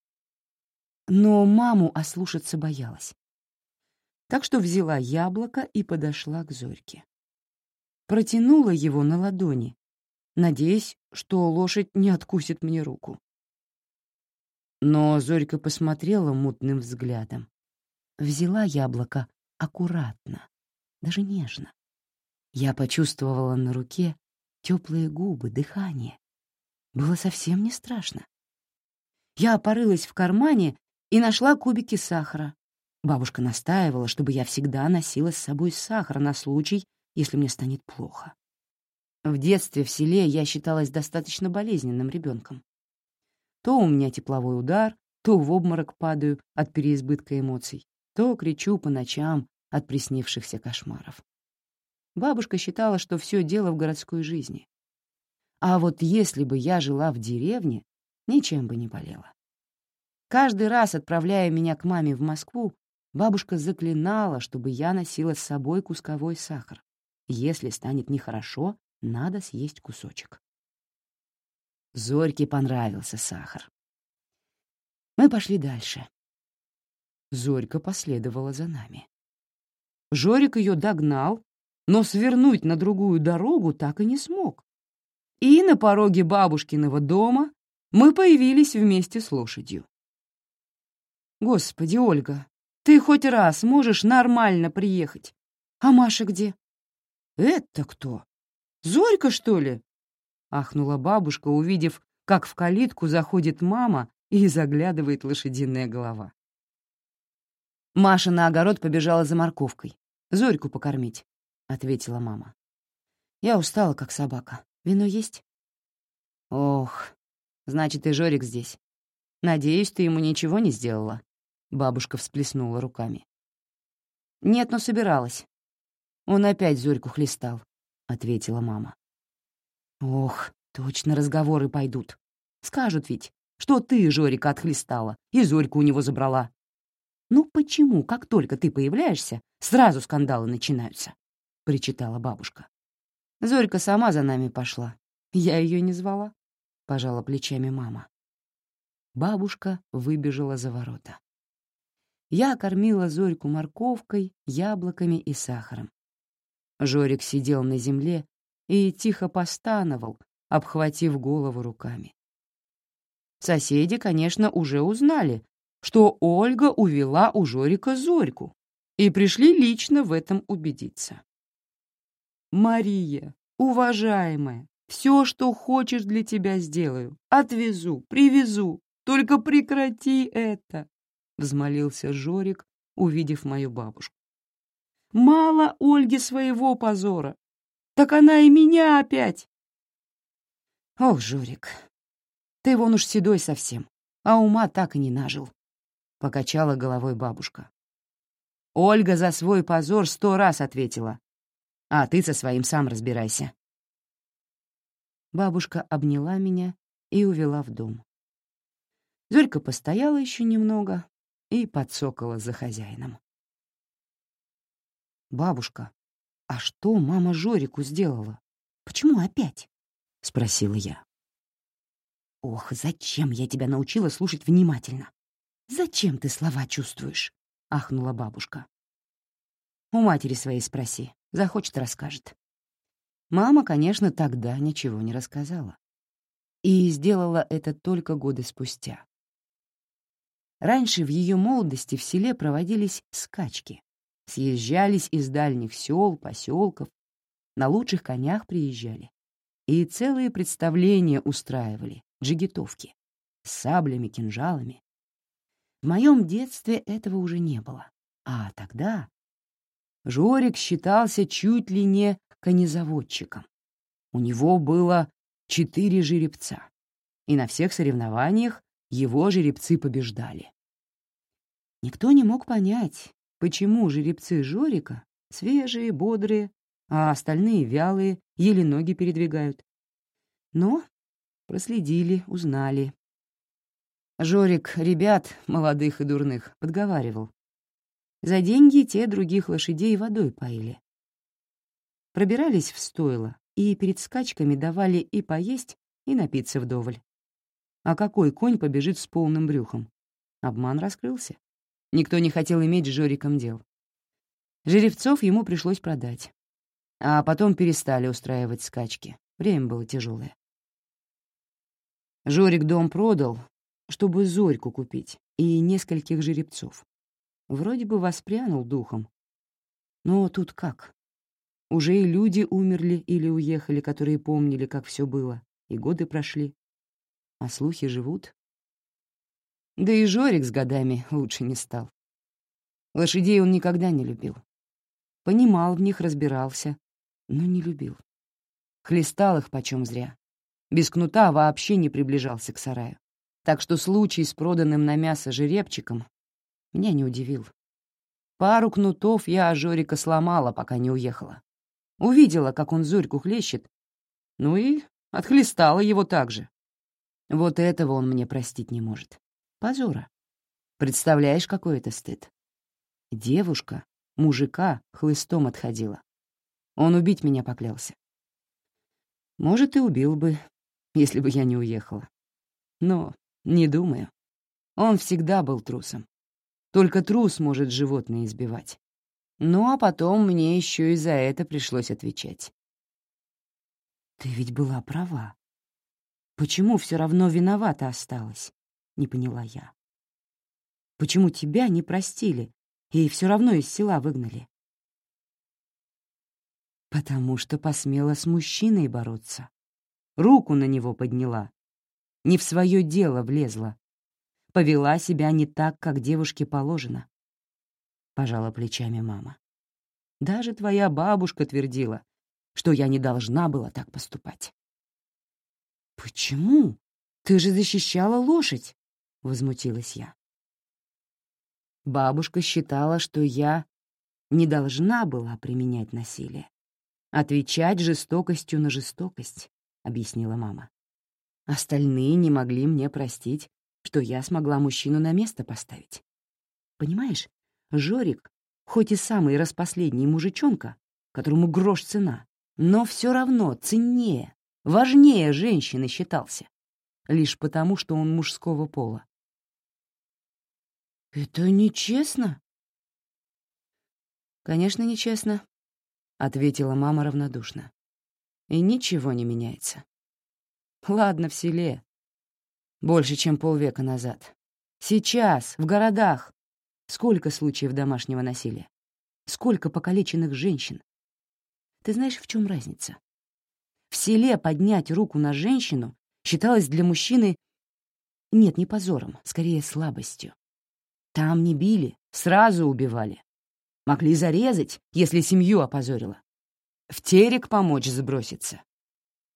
Но маму ослушаться боялась. Так что взяла яблоко и подошла к Зорьке. Протянула его на ладони, надеясь, что лошадь не откусит мне руку. Но Зорька посмотрела мутным взглядом. Взяла яблоко аккуратно, даже нежно. Я почувствовала на руке теплые губы, дыхание. Было совсем не страшно. Я порылась в кармане и нашла кубики сахара. Бабушка настаивала, чтобы я всегда носила с собой сахар на случай, если мне станет плохо. В детстве в селе я считалась достаточно болезненным ребенком. То у меня тепловой удар, то в обморок падаю от переизбытка эмоций, то кричу по ночам от приснившихся кошмаров. Бабушка считала, что все дело в городской жизни. А вот если бы я жила в деревне, ничем бы не болела. Каждый раз, отправляя меня к маме в Москву, бабушка заклинала, чтобы я носила с собой кусковой сахар. Если станет нехорошо, надо съесть кусочек. Зорьке понравился сахар. Мы пошли дальше. Зорька последовала за нами. Жорик ее догнал, но свернуть на другую дорогу так и не смог. И на пороге бабушкиного дома мы появились вместе с лошадью. «Господи, Ольга, ты хоть раз можешь нормально приехать? А Маша где?» «Это кто? Зорька, что ли?» — ахнула бабушка, увидев, как в калитку заходит мама и заглядывает лошадиная голова. Маша на огород побежала за морковкой. «Зорьку покормить», — ответила мама. «Я устала, как собака. Вино есть?» «Ох, значит, и Жорик здесь. Надеюсь, ты ему ничего не сделала?» Бабушка всплеснула руками. «Нет, но собиралась. Он опять Зорьку хлестал», — ответила мама. «Ох, точно разговоры пойдут. Скажут ведь, что ты Жорика отхлестала и Зорьку у него забрала. «Ну почему, как только ты появляешься, сразу скандалы начинаются?» — причитала бабушка. «Зорька сама за нами пошла. Я ее не звала», — пожала плечами мама. Бабушка выбежала за ворота. Я кормила Зорьку морковкой, яблоками и сахаром. Жорик сидел на земле и тихо постановал, обхватив голову руками. Соседи, конечно, уже узнали, что Ольга увела у Жорика Зорьку, и пришли лично в этом убедиться. «Мария, уважаемая, все, что хочешь, для тебя сделаю. Отвезу, привезу, только прекрати это!» — взмолился Жорик, увидев мою бабушку. «Мало Ольге своего позора, так она и меня опять!» «Ох, Жорик, ты вон уж седой совсем, а ума так и не нажил покачала головой бабушка. Ольга за свой позор сто раз ответила. А ты со своим сам разбирайся. Бабушка обняла меня и увела в дом. Зорька постояла еще немного и подсокала за хозяином. «Бабушка, а что мама Жорику сделала? Почему опять?» — спросила я. «Ох, зачем я тебя научила слушать внимательно? «Зачем ты слова чувствуешь?» — ахнула бабушка. «У матери своей спроси, захочет — расскажет». Мама, конечно, тогда ничего не рассказала. И сделала это только годы спустя. Раньше в ее молодости в селе проводились скачки. Съезжались из дальних сел, поселков, на лучших конях приезжали. И целые представления устраивали, джигитовки, с саблями, кинжалами. В моем детстве этого уже не было. А тогда Жорик считался чуть ли не конезаводчиком. У него было четыре жеребца, и на всех соревнованиях его жеребцы побеждали. Никто не мог понять, почему жеребцы Жорика свежие, бодрые, а остальные вялые, еле ноги передвигают. Но проследили, узнали. Жорик ребят, молодых и дурных, подговаривал. За деньги те других лошадей водой поили. Пробирались в стойло и перед скачками давали и поесть, и напиться вдоволь. А какой конь побежит с полным брюхом? Обман раскрылся. Никто не хотел иметь с Жориком дел. Жеребцов ему пришлось продать. А потом перестали устраивать скачки. Время было тяжелое. Жорик дом продал, чтобы Зорьку купить, и нескольких жеребцов. Вроде бы воспрянул духом. Но тут как? Уже и люди умерли или уехали, которые помнили, как все было, и годы прошли. А слухи живут. Да и Жорик с годами лучше не стал. Лошадей он никогда не любил. Понимал в них, разбирался, но не любил. Хлестал их почем зря. Без кнута вообще не приближался к сараю. Так что случай с проданным на мясо жеребчиком меня не удивил. Пару кнутов я Жорика сломала, пока не уехала. Увидела, как он Зорьку хлещет, ну и отхлестала его так же. Вот этого он мне простить не может. Позора. Представляешь, какой это стыд? Девушка, мужика хлыстом отходила. Он убить меня поклялся. Может, и убил бы, если бы я не уехала. Но не думаю. Он всегда был трусом. Только трус может животное избивать. Ну, а потом мне еще и за это пришлось отвечать. Ты ведь была права. Почему все равно виновата осталась? Не поняла я. Почему тебя не простили и все равно из села выгнали? Потому что посмела с мужчиной бороться. Руку на него подняла. Не в свое дело влезла. Повела себя не так, как девушке положено. Пожала плечами мама. Даже твоя бабушка твердила, что я не должна была так поступать. «Почему? Ты же защищала лошадь!» — возмутилась я. Бабушка считала, что я не должна была применять насилие. Отвечать жестокостью на жестокость, — объяснила мама. Остальные не могли мне простить, что я смогла мужчину на место поставить. Понимаешь, Жорик, хоть и самый распоследний мужичонка, которому грош цена, но все равно ценнее, важнее женщины считался, лишь потому, что он мужского пола. «Это нечестно?» «Конечно, нечестно», ответила мама равнодушно. И ничего не меняется. Ладно, в селе. Больше, чем полвека назад. Сейчас, в городах. Сколько случаев домашнего насилия? Сколько покалеченных женщин? Ты знаешь, в чем разница? В селе поднять руку на женщину считалось для мужчины... Нет, не позором, скорее слабостью. Там не били, сразу убивали. Могли зарезать, если семью опозорила. В терек помочь сброситься.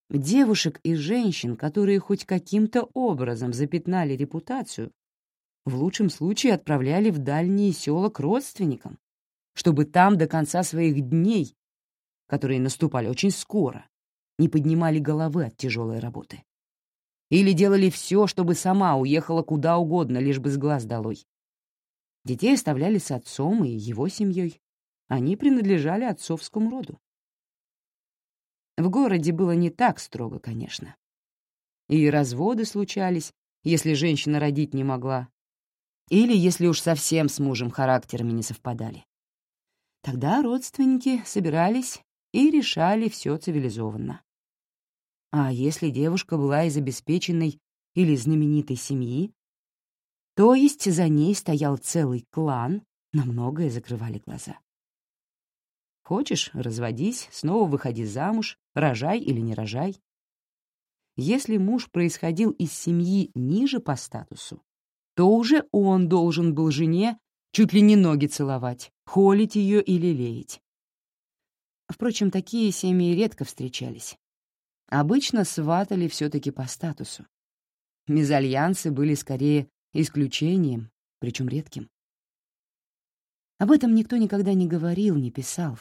Девушек и женщин, которые хоть каким-то образом запятнали репутацию, в лучшем случае отправляли в дальние села к родственникам, чтобы там до конца своих дней, которые наступали очень скоро, не поднимали головы от тяжелой работы. Или делали все, чтобы сама уехала куда угодно, лишь бы с глаз долой. Детей оставляли с отцом и его семьей. Они принадлежали отцовскому роду. В городе было не так строго, конечно. И разводы случались, если женщина родить не могла, или если уж совсем с мужем характерами не совпадали. Тогда родственники собирались и решали все цивилизованно. А если девушка была из обеспеченной или знаменитой семьи, то есть за ней стоял целый клан, на многое закрывали глаза. Хочешь — разводись, снова выходи замуж, рожай или не рожай. Если муж происходил из семьи ниже по статусу, то уже он должен был жене чуть ли не ноги целовать, холить ее или леять. Впрочем, такие семьи редко встречались. Обычно сватали все таки по статусу. Мезальянсы были скорее исключением, причем редким. Об этом никто никогда не говорил, не писал.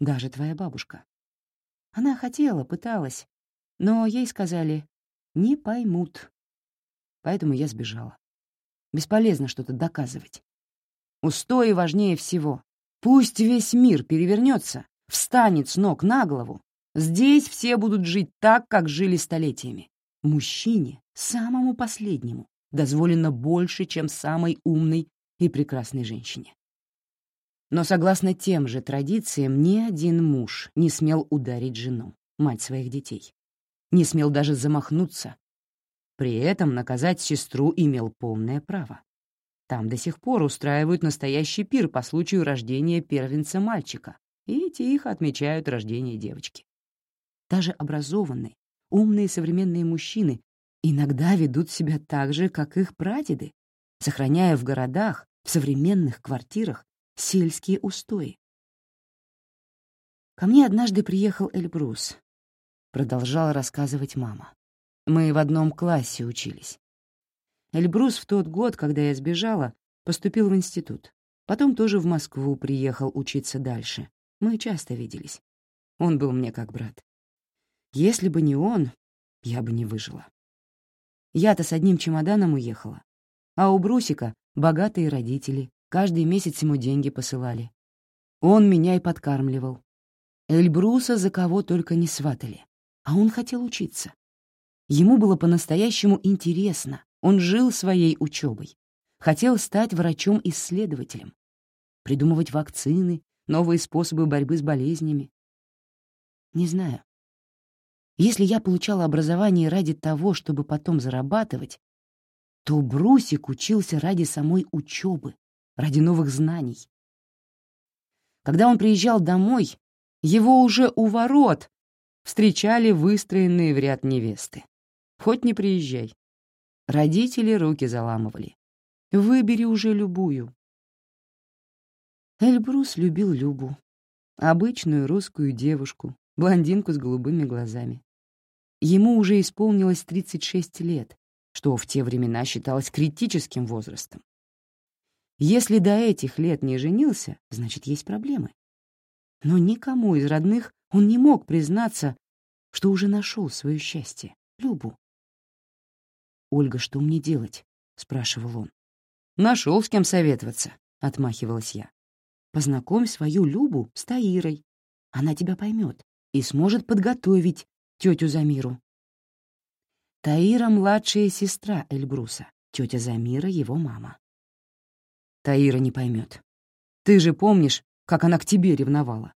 Даже твоя бабушка. Она хотела, пыталась, но ей сказали «не поймут». Поэтому я сбежала. Бесполезно что-то доказывать. Устои важнее всего. Пусть весь мир перевернется, встанет с ног на голову. Здесь все будут жить так, как жили столетиями. Мужчине, самому последнему, дозволено больше, чем самой умной и прекрасной женщине. Но согласно тем же традициям, ни один муж не смел ударить жену, мать своих детей. Не смел даже замахнуться. При этом наказать сестру имел полное право. Там до сих пор устраивают настоящий пир по случаю рождения первенца мальчика, и тихо отмечают рождение девочки. Даже образованные, умные современные мужчины иногда ведут себя так же, как их прадеды, сохраняя в городах, в современных квартирах сельские устои. «Ко мне однажды приехал Эльбрус», — продолжала рассказывать мама. «Мы в одном классе учились. Эльбрус в тот год, когда я сбежала, поступил в институт. Потом тоже в Москву приехал учиться дальше. Мы часто виделись. Он был мне как брат. Если бы не он, я бы не выжила. Я-то с одним чемоданом уехала. А у Брусика богатые родители, Каждый месяц ему деньги посылали. Он меня и подкармливал. Эльбруса за кого только не сватали. А он хотел учиться. Ему было по-настоящему интересно. Он жил своей учебой. Хотел стать врачом-исследователем. Придумывать вакцины, новые способы борьбы с болезнями. Не знаю. Если я получала образование ради того, чтобы потом зарабатывать, то Брусик учился ради самой учебы, ради новых знаний. Когда он приезжал домой, его уже у ворот встречали выстроенные в ряд невесты. Хоть не приезжай. Родители руки заламывали. Выбери уже любую. Эльбрус любил Любу. Обычную русскую девушку, блондинку с голубыми глазами. Ему уже исполнилось 36 лет, что в те времена считалось критическим возрастом. Если до этих лет не женился, значит, есть проблемы. Но никому из родных он не мог признаться, что уже нашел свое счастье, Любу. «Ольга, что мне делать?» — спрашивал он. Нашел с кем советоваться», — отмахивалась я. «Познакомь свою Любу с Таирой. Она тебя поймет и сможет подготовить тетю Замиру». Таира — младшая сестра Эльбруса, тетя Замира — его мама. Таира не поймет. Ты же помнишь, как она к тебе ревновала.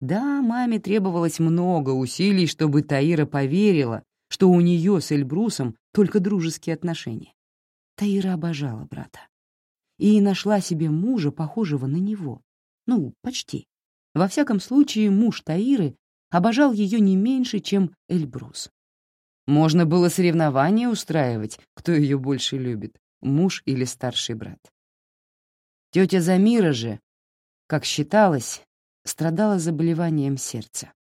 Да, маме требовалось много усилий, чтобы Таира поверила, что у нее с Эльбрусом только дружеские отношения. Таира обожала брата. И нашла себе мужа, похожего на него. Ну, почти. Во всяком случае, муж Таиры обожал ее не меньше, чем Эльбрус. Можно было соревнования устраивать, кто ее больше любит муж или старший брат. Тетя Замира же, как считалось, страдала заболеванием сердца.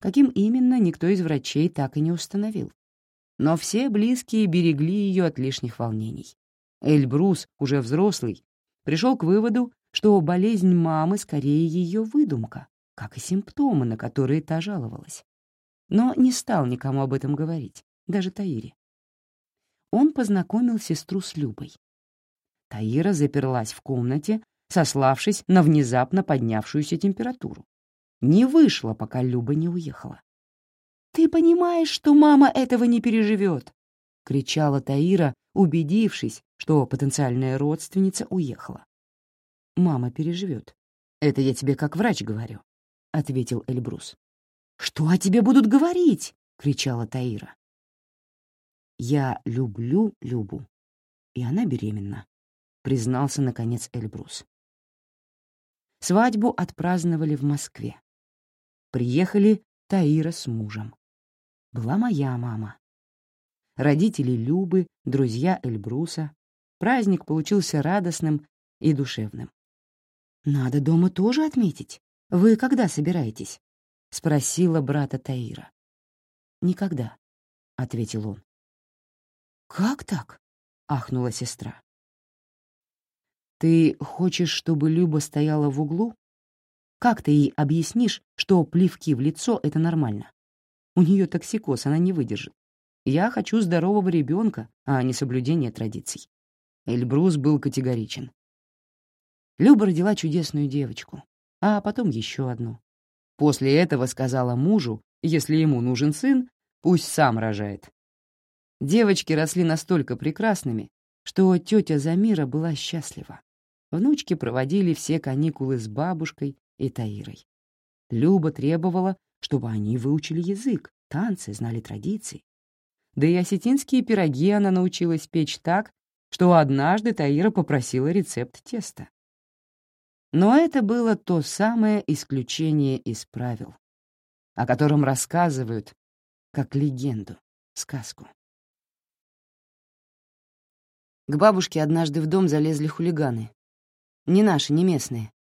Каким именно, никто из врачей так и не установил. Но все близкие берегли ее от лишних волнений. Эльбрус, уже взрослый, пришел к выводу, что болезнь мамы скорее ее выдумка, как и симптомы, на которые та жаловалась. Но не стал никому об этом говорить, даже Таире он познакомил сестру с Любой. Таира заперлась в комнате, сославшись на внезапно поднявшуюся температуру. Не вышла, пока Люба не уехала. «Ты понимаешь, что мама этого не переживет?» — кричала Таира, убедившись, что потенциальная родственница уехала. «Мама переживет. Это я тебе как врач говорю», — ответил Эльбрус. «Что о тебе будут говорить?» — кричала Таира. «Я люблю Любу, и она беременна», — признался, наконец, Эльбрус. Свадьбу отпраздновали в Москве. Приехали Таира с мужем. Была моя мама. Родители Любы, друзья Эльбруса. Праздник получился радостным и душевным. «Надо дома тоже отметить. Вы когда собираетесь?» — спросила брата Таира. «Никогда», — ответил он. «Как так?» — ахнула сестра. «Ты хочешь, чтобы Люба стояла в углу? Как ты ей объяснишь, что плевки в лицо — это нормально? У нее токсикоз, она не выдержит. Я хочу здорового ребенка, а не соблюдения традиций. Эльбрус был категоричен. Люба родила чудесную девочку, а потом еще одну. После этого сказала мужу, если ему нужен сын, пусть сам рожает. Девочки росли настолько прекрасными, что тетя Замира была счастлива. Внучки проводили все каникулы с бабушкой и Таирой. Люба требовала, чтобы они выучили язык, танцы, знали традиции. Да и осетинские пироги она научилась печь так, что однажды Таира попросила рецепт теста. Но это было то самое исключение из правил, о котором рассказывают как легенду, сказку. К бабушке однажды в дом залезли хулиганы. Не наши, не местные.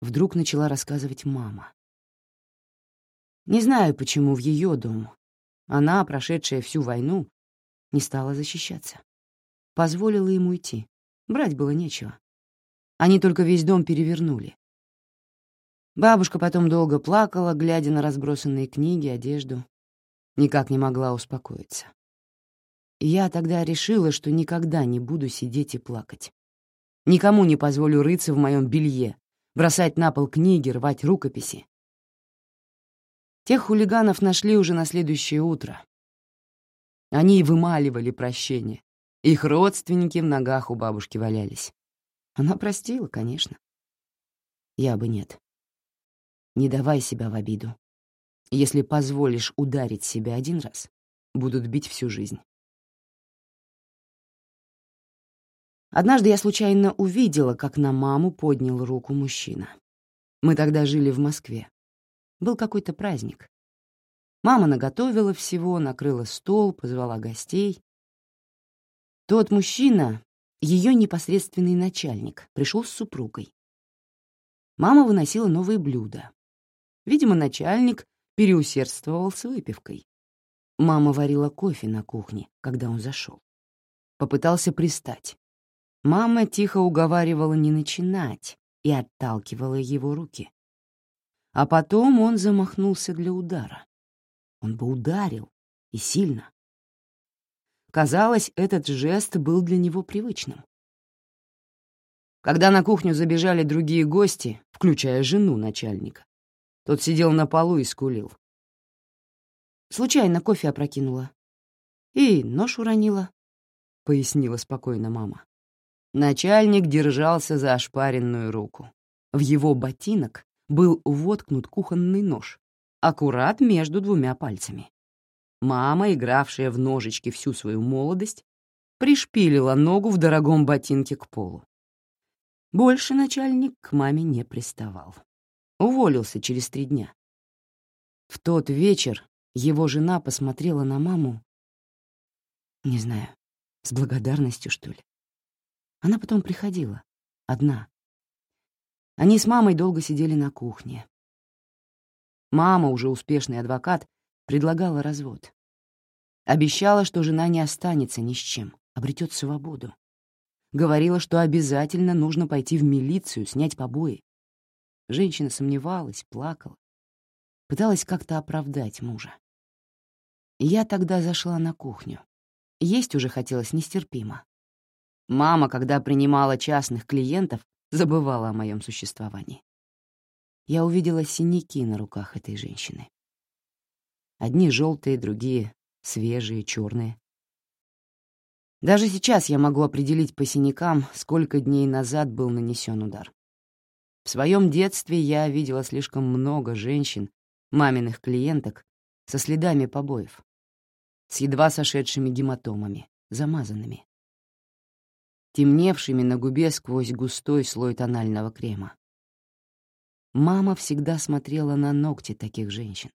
Вдруг начала рассказывать мама. Не знаю, почему в ее дом. Она, прошедшая всю войну, не стала защищаться. Позволила ему идти. Брать было нечего. Они только весь дом перевернули. Бабушка потом долго плакала, глядя на разбросанные книги, одежду. Никак не могла успокоиться. я тогда решила, что никогда не буду сидеть и плакать. Никому не позволю рыться в моем белье, бросать на пол книги, рвать рукописи. Тех хулиганов нашли уже на следующее утро. Они вымаливали прощение. Их родственники в ногах у бабушки валялись. Она простила, конечно. Я бы нет. Не давай себя в обиду. Если позволишь ударить себя один раз, будут бить всю жизнь. Однажды я случайно увидела, как на маму поднял руку мужчина. Мы тогда жили в Москве. Был какой-то праздник. Мама наготовила всего, накрыла стол, позвала гостей. Тот мужчина ее непосредственный начальник пришел с супругой. Мама выносила новые блюда. Видимо, начальник переусердствовал с выпивкой. Мама варила кофе на кухне, когда он зашел. Попытался пристать. Мама тихо уговаривала не начинать и отталкивала его руки. А потом он замахнулся для удара. Он бы ударил, и сильно. Казалось, этот жест был для него привычным. Когда на кухню забежали другие гости, включая жену начальника, тот сидел на полу и скулил. Случайно кофе опрокинула. И нож уронила, — пояснила спокойно мама. Начальник держался за ошпаренную руку. В его ботинок был воткнут кухонный нож, аккурат между двумя пальцами. Мама, игравшая в ножички всю свою молодость, пришпилила ногу в дорогом ботинке к полу. Больше начальник к маме не приставал. Уволился через три дня. В тот вечер его жена посмотрела на маму, не знаю, с благодарностью, что ли. Она потом приходила, одна. Они с мамой долго сидели на кухне. Мама, уже успешный адвокат, предлагала развод. Обещала, что жена не останется ни с чем, обретет свободу. Говорила, что обязательно нужно пойти в милицию, снять побои. Женщина сомневалась, плакала. Пыталась как-то оправдать мужа. Я тогда зашла на кухню. Есть уже хотелось нестерпимо. Мама, когда принимала частных клиентов, забывала о моем существовании. Я увидела синяки на руках этой женщины. Одни желтые, другие свежие, черные. Даже сейчас я могу определить по синякам, сколько дней назад был нанесен удар. В своем детстве я видела слишком много женщин, маминых клиенток, со следами побоев, с едва сошедшими гематомами, замазанными, темневшими на губе сквозь густой слой тонального крема. Мама всегда смотрела на ногти таких женщин.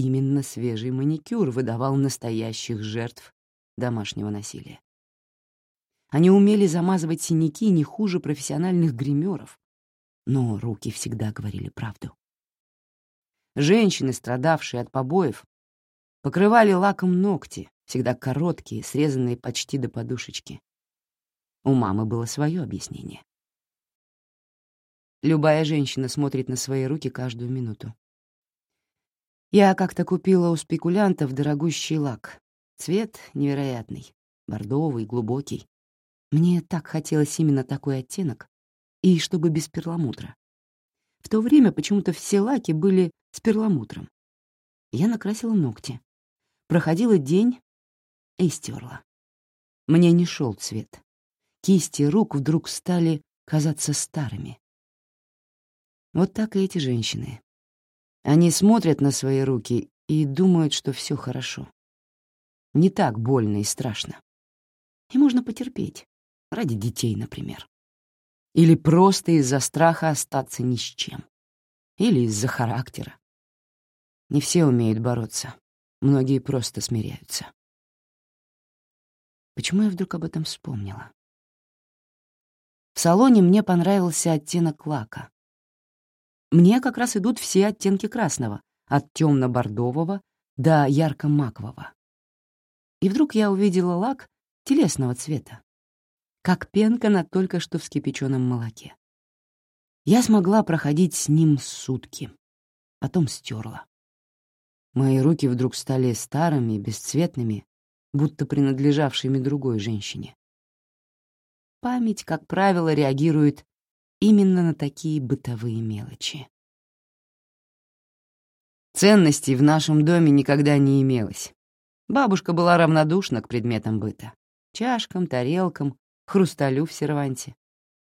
Именно свежий маникюр выдавал настоящих жертв домашнего насилия. Они умели замазывать синяки не хуже профессиональных гримеров, но руки всегда говорили правду. Женщины, страдавшие от побоев, покрывали лаком ногти, всегда короткие, срезанные почти до подушечки. У мамы было свое объяснение. Любая женщина смотрит на свои руки каждую минуту. Я как-то купила у спекулянтов дорогущий лак. Цвет невероятный, бордовый, глубокий. Мне так хотелось именно такой оттенок, и чтобы без перламутра. В то время почему-то все лаки были с перламутром. Я накрасила ногти. Проходила день и стерла. Мне не шел цвет. Кисти рук вдруг стали казаться старыми. Вот так и эти женщины. Они смотрят на свои руки и думают, что все хорошо. Не так больно и страшно. И можно потерпеть. Ради детей, например. Или просто из-за страха остаться ни с чем. Или из-за характера. Не все умеют бороться. Многие просто смиряются. Почему я вдруг об этом вспомнила? В салоне мне понравился оттенок лака. Мне как раз идут все оттенки красного, от темно-бордового до ярко-макового. И вдруг я увидела лак телесного цвета, как пенка на только что вскипяченном молоке. Я смогла проходить с ним сутки, потом стерла. Мои руки вдруг стали старыми, бесцветными, будто принадлежавшими другой женщине. Память, как правило, реагирует именно на такие бытовые мелочи. Ценностей в нашем доме никогда не имелось. Бабушка была равнодушна к предметам быта — чашкам, тарелкам, хрусталю в серванте.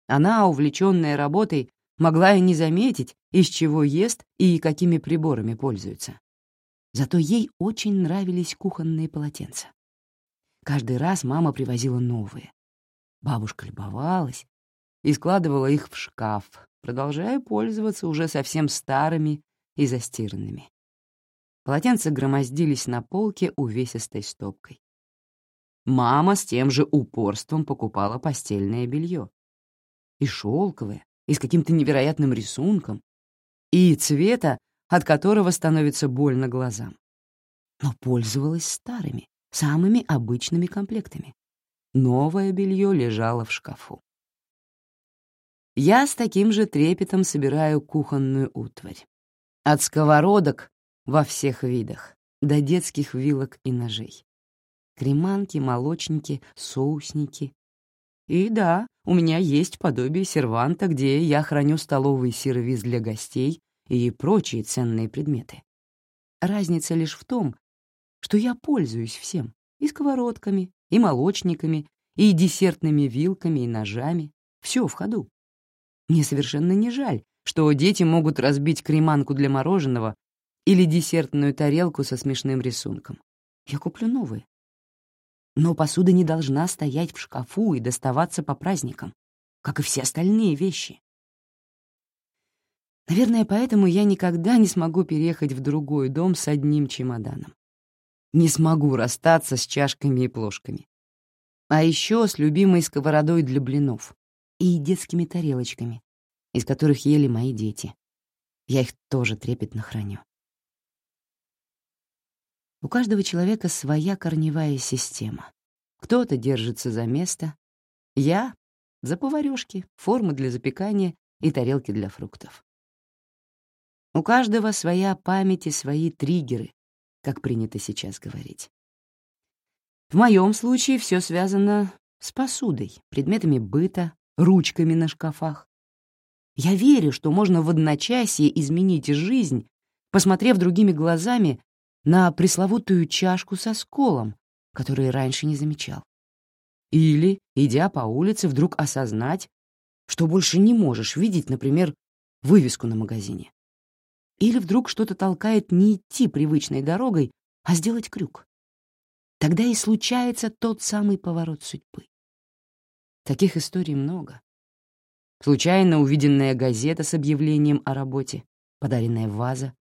Она, увлеченная работой, могла и не заметить, из чего ест и какими приборами пользуется. Зато ей очень нравились кухонные полотенца. Каждый раз мама привозила новые. Бабушка любовалась и складывала их в шкаф, продолжая пользоваться уже совсем старыми и застиранными. Полотенца громоздились на полке увесистой стопкой. Мама с тем же упорством покупала постельное белье. И шелковое, и с каким-то невероятным рисунком, и цвета, от которого становится больно глазам. Но пользовалась старыми, самыми обычными комплектами. Новое белье лежало в шкафу. Я с таким же трепетом собираю кухонную утварь. От сковородок во всех видах, до детских вилок и ножей. Креманки, молочники, соусники. И да, у меня есть подобие серванта, где я храню столовый сервиз для гостей и прочие ценные предметы. Разница лишь в том, что я пользуюсь всем — и сковородками, и молочниками, и десертными вилками, и ножами. Все в ходу. Мне совершенно не жаль, что дети могут разбить креманку для мороженого или десертную тарелку со смешным рисунком. Я куплю новые. Но посуда не должна стоять в шкафу и доставаться по праздникам, как и все остальные вещи. Наверное, поэтому я никогда не смогу переехать в другой дом с одним чемоданом. Не смогу расстаться с чашками и плошками. А еще с любимой сковородой для блинов и детскими тарелочками, из которых ели мои дети. Я их тоже трепетно храню. У каждого человека своя корневая система. Кто-то держится за место, я — за поварёшки, формы для запекания и тарелки для фруктов. У каждого своя память и свои триггеры, как принято сейчас говорить. В моем случае все связано с посудой, предметами быта, ручками на шкафах. Я верю, что можно в одночасье изменить жизнь, посмотрев другими глазами на пресловутую чашку со сколом, который раньше не замечал. Или, идя по улице, вдруг осознать, что больше не можешь видеть, например, вывеску на магазине. Или вдруг что-то толкает не идти привычной дорогой, а сделать крюк. Тогда и случается тот самый поворот судьбы. Таких историй много. Случайно увиденная газета с объявлением о работе, подаренная ваза,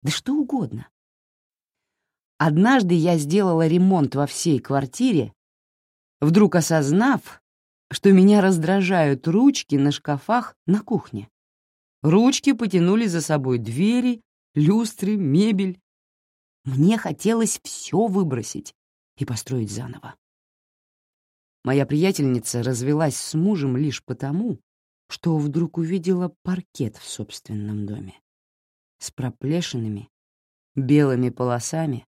да что угодно. Однажды я сделала ремонт во всей квартире, вдруг осознав, что меня раздражают ручки на шкафах на кухне. Ручки потянули за собой двери, люстры, мебель. Мне хотелось все выбросить и построить заново. Моя приятельница развелась с мужем лишь потому, что вдруг увидела паркет в собственном доме с проплешинами, белыми полосами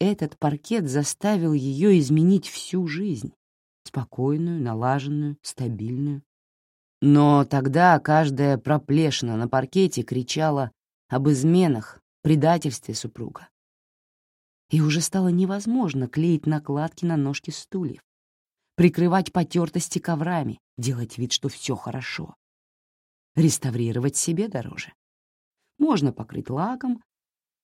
этот паркет заставил ее изменить всю жизнь, спокойную, налаженную, стабильную. Но тогда каждая проплешина на паркете кричала об изменах, предательстве супруга. И уже стало невозможно клеить накладки на ножки стульев, прикрывать потертости коврами, делать вид, что все хорошо. Реставрировать себе дороже. Можно покрыть лаком,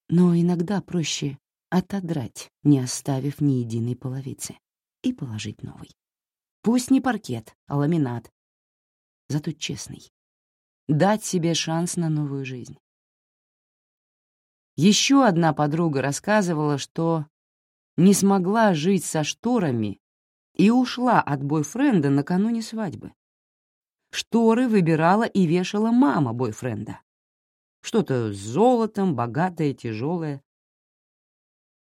но иногда проще отодрать, не оставив ни единой половицы, и положить новый. Пусть не паркет, а ламинат, зато честный. Дать себе шанс на новую жизнь. Еще одна подруга рассказывала, что не смогла жить со шторами и ушла от бойфренда накануне свадьбы. Шторы выбирала и вешала мама бойфренда. Что-то с золотом, богатое, тяжелое.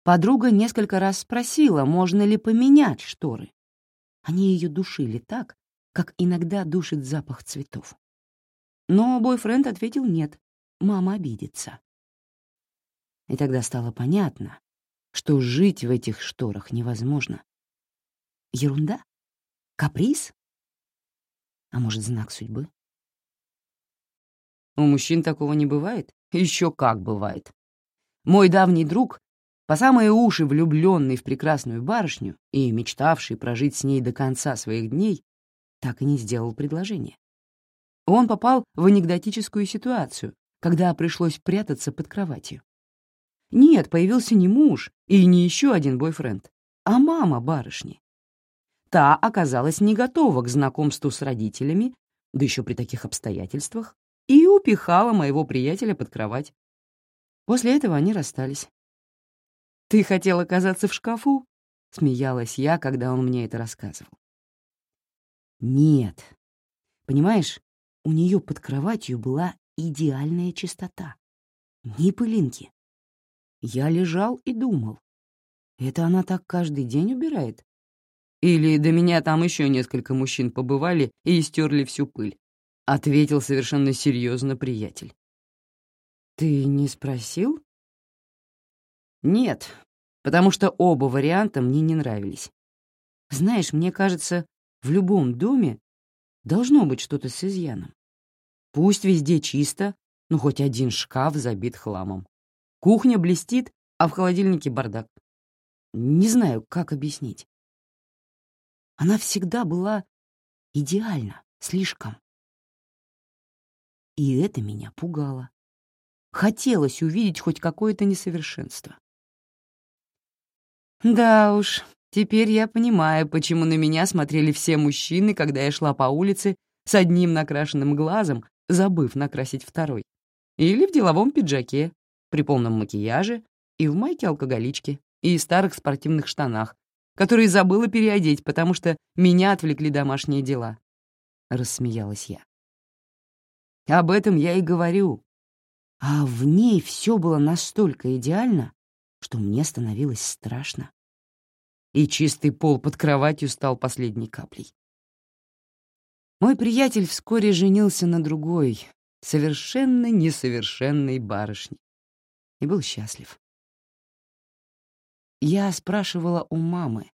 Подруга несколько раз спросила, можно ли поменять шторы. Они ее душили так, как иногда душит запах цветов. Но бойфренд ответил нет, мама обидится. И тогда стало понятно, что жить в этих шторах невозможно. Ерунда? Каприз? А может, знак судьбы? У мужчин такого не бывает? Еще как бывает. Мой давний друг, по самые уши влюбленный в прекрасную барышню и мечтавший прожить с ней до конца своих дней, так и не сделал предложение. Он попал в анекдотическую ситуацию, когда пришлось прятаться под кроватью. Нет, появился не муж и не еще один бойфренд, а мама барышни. Та оказалась не готова к знакомству с родителями, да еще при таких обстоятельствах, и упихала моего приятеля под кровать. После этого они расстались. «Ты хотел оказаться в шкафу?» — смеялась я, когда он мне это рассказывал. «Нет. Понимаешь, у нее под кроватью была идеальная чистота. Ни пылинки. Я лежал и думал. Это она так каждый день убирает? Или до меня там еще несколько мужчин побывали и истерли всю пыль? Ответил совершенно серьезно приятель. Ты не спросил? Нет, потому что оба варианта мне не нравились. Знаешь, мне кажется, в любом доме должно быть что-то с изъяном. Пусть везде чисто, но хоть один шкаф забит хламом. Кухня блестит, а в холодильнике бардак. Не знаю, как объяснить. Она всегда была идеальна, слишком. И это меня пугало. Хотелось увидеть хоть какое-то несовершенство. Да уж, теперь я понимаю, почему на меня смотрели все мужчины, когда я шла по улице с одним накрашенным глазом, забыв накрасить второй. Или в деловом пиджаке, при полном макияже и в майке-алкоголичке, и старых спортивных штанах, которые забыла переодеть, потому что меня отвлекли домашние дела. Рассмеялась я. Об этом я и говорю. А в ней все было настолько идеально, что мне становилось страшно. И чистый пол под кроватью стал последней каплей. Мой приятель вскоре женился на другой, совершенно несовершенной барышне, и был счастлив. Я спрашивала у мамы,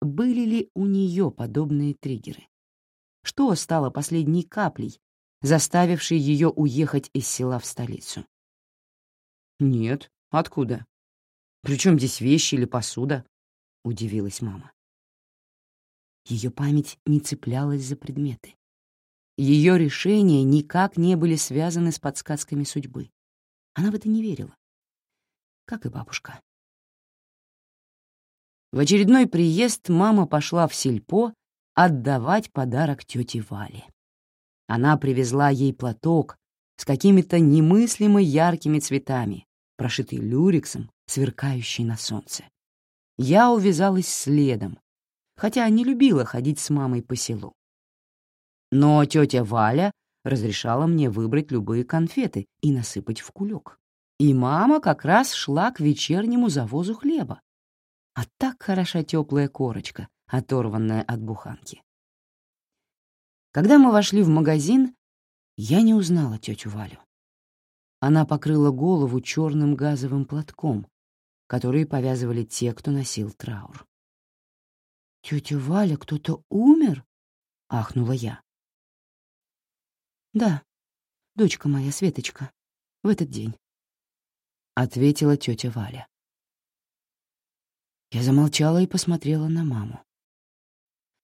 были ли у нее подобные триггеры. Что стало последней каплей, заставившей ее уехать из села в столицу? «Нет, откуда? Причем здесь вещи или посуда?» — удивилась мама. Ее память не цеплялась за предметы. Ее решения никак не были связаны с подсказками судьбы. Она в это не верила. Как и бабушка. В очередной приезд мама пошла в сельпо отдавать подарок тете Вале. Она привезла ей платок с какими-то немыслимо яркими цветами, прошитый люрексом, сверкающий на солнце. Я увязалась следом, хотя не любила ходить с мамой по селу. Но тетя Валя разрешала мне выбрать любые конфеты и насыпать в кулек. И мама как раз шла к вечернему завозу хлеба. А так хороша теплая корочка, оторванная от буханки. Когда мы вошли в магазин, я не узнала тетю Валю. Она покрыла голову черным газовым платком, который повязывали те, кто носил траур. Тетя Валя, кто-то умер?» — ахнула я. «Да, дочка моя, Светочка, в этот день», — ответила тетя Валя. Я замолчала и посмотрела на маму.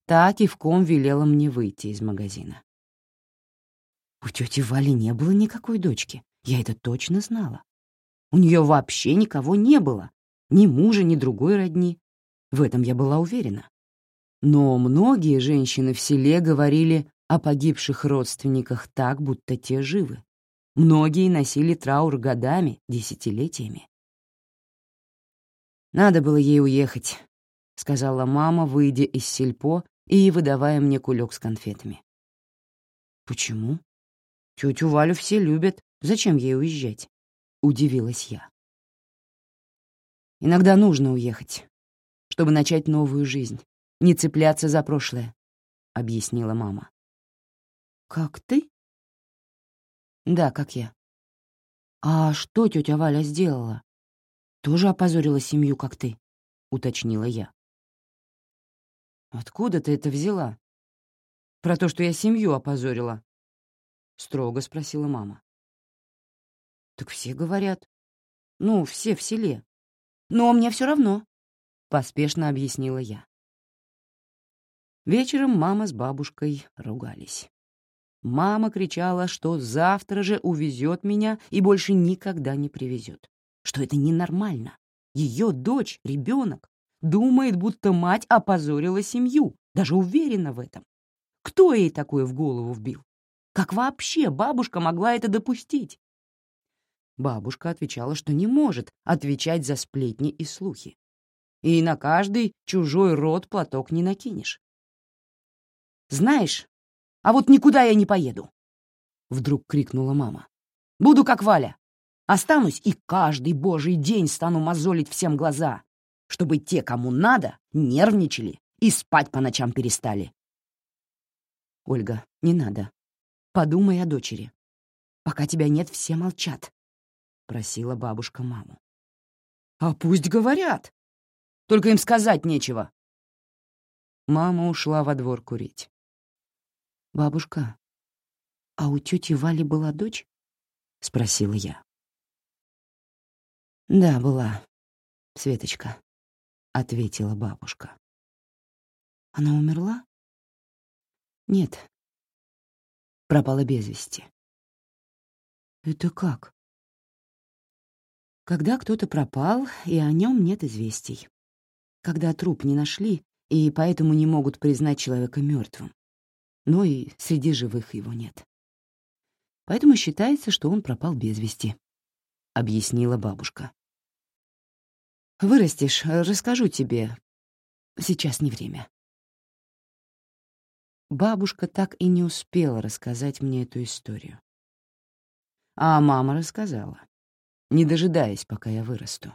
Та кивком велела мне выйти из магазина. У тети Вали не было никакой дочки, я это точно знала. У нее вообще никого не было, ни мужа, ни другой родни. В этом я была уверена. Но многие женщины в селе говорили о погибших родственниках так, будто те живы. Многие носили траур годами, десятилетиями. «Надо было ей уехать», — сказала мама, выйдя из сельпо и выдавая мне кулек с конфетами. «Почему? Тетю Валю все любят. Зачем ей уезжать?» — удивилась я. «Иногда нужно уехать, чтобы начать новую жизнь, не цепляться за прошлое», — объяснила мама. «Как ты?» «Да, как я». «А что тетя Валя сделала?» Тоже опозорила семью, как ты», — уточнила я. «Откуда ты это взяла? Про то, что я семью опозорила?» — строго спросила мама. «Так все говорят. Ну, все в селе. Но мне все равно», — поспешно объяснила я. Вечером мама с бабушкой ругались. Мама кричала, что завтра же увезет меня и больше никогда не привезет что это ненормально. Ее дочь, ребенок, думает, будто мать опозорила семью, даже уверена в этом. Кто ей такое в голову вбил? Как вообще бабушка могла это допустить? Бабушка отвечала, что не может отвечать за сплетни и слухи. И на каждый чужой рот платок не накинешь. «Знаешь, а вот никуда я не поеду!» — вдруг крикнула мама. «Буду как Валя. Останусь и каждый божий день стану мозолить всем глаза, чтобы те, кому надо, нервничали и спать по ночам перестали. Ольга, не надо. Подумай о дочери. Пока тебя нет, все молчат, — просила бабушка маму. А пусть говорят. Только им сказать нечего. Мама ушла во двор курить. «Бабушка, а у тети Вали была дочь?» — спросила я. «Да, была, Светочка», — ответила бабушка. «Она умерла?» «Нет. Пропала без вести». «Это как?» «Когда кто-то пропал, и о нем нет известий. Когда труп не нашли, и поэтому не могут признать человека мертвым. Но и среди живых его нет. Поэтому считается, что он пропал без вести», — объяснила бабушка. Вырастешь, расскажу тебе. Сейчас не время. Бабушка так и не успела рассказать мне эту историю. А мама рассказала, не дожидаясь, пока я вырасту.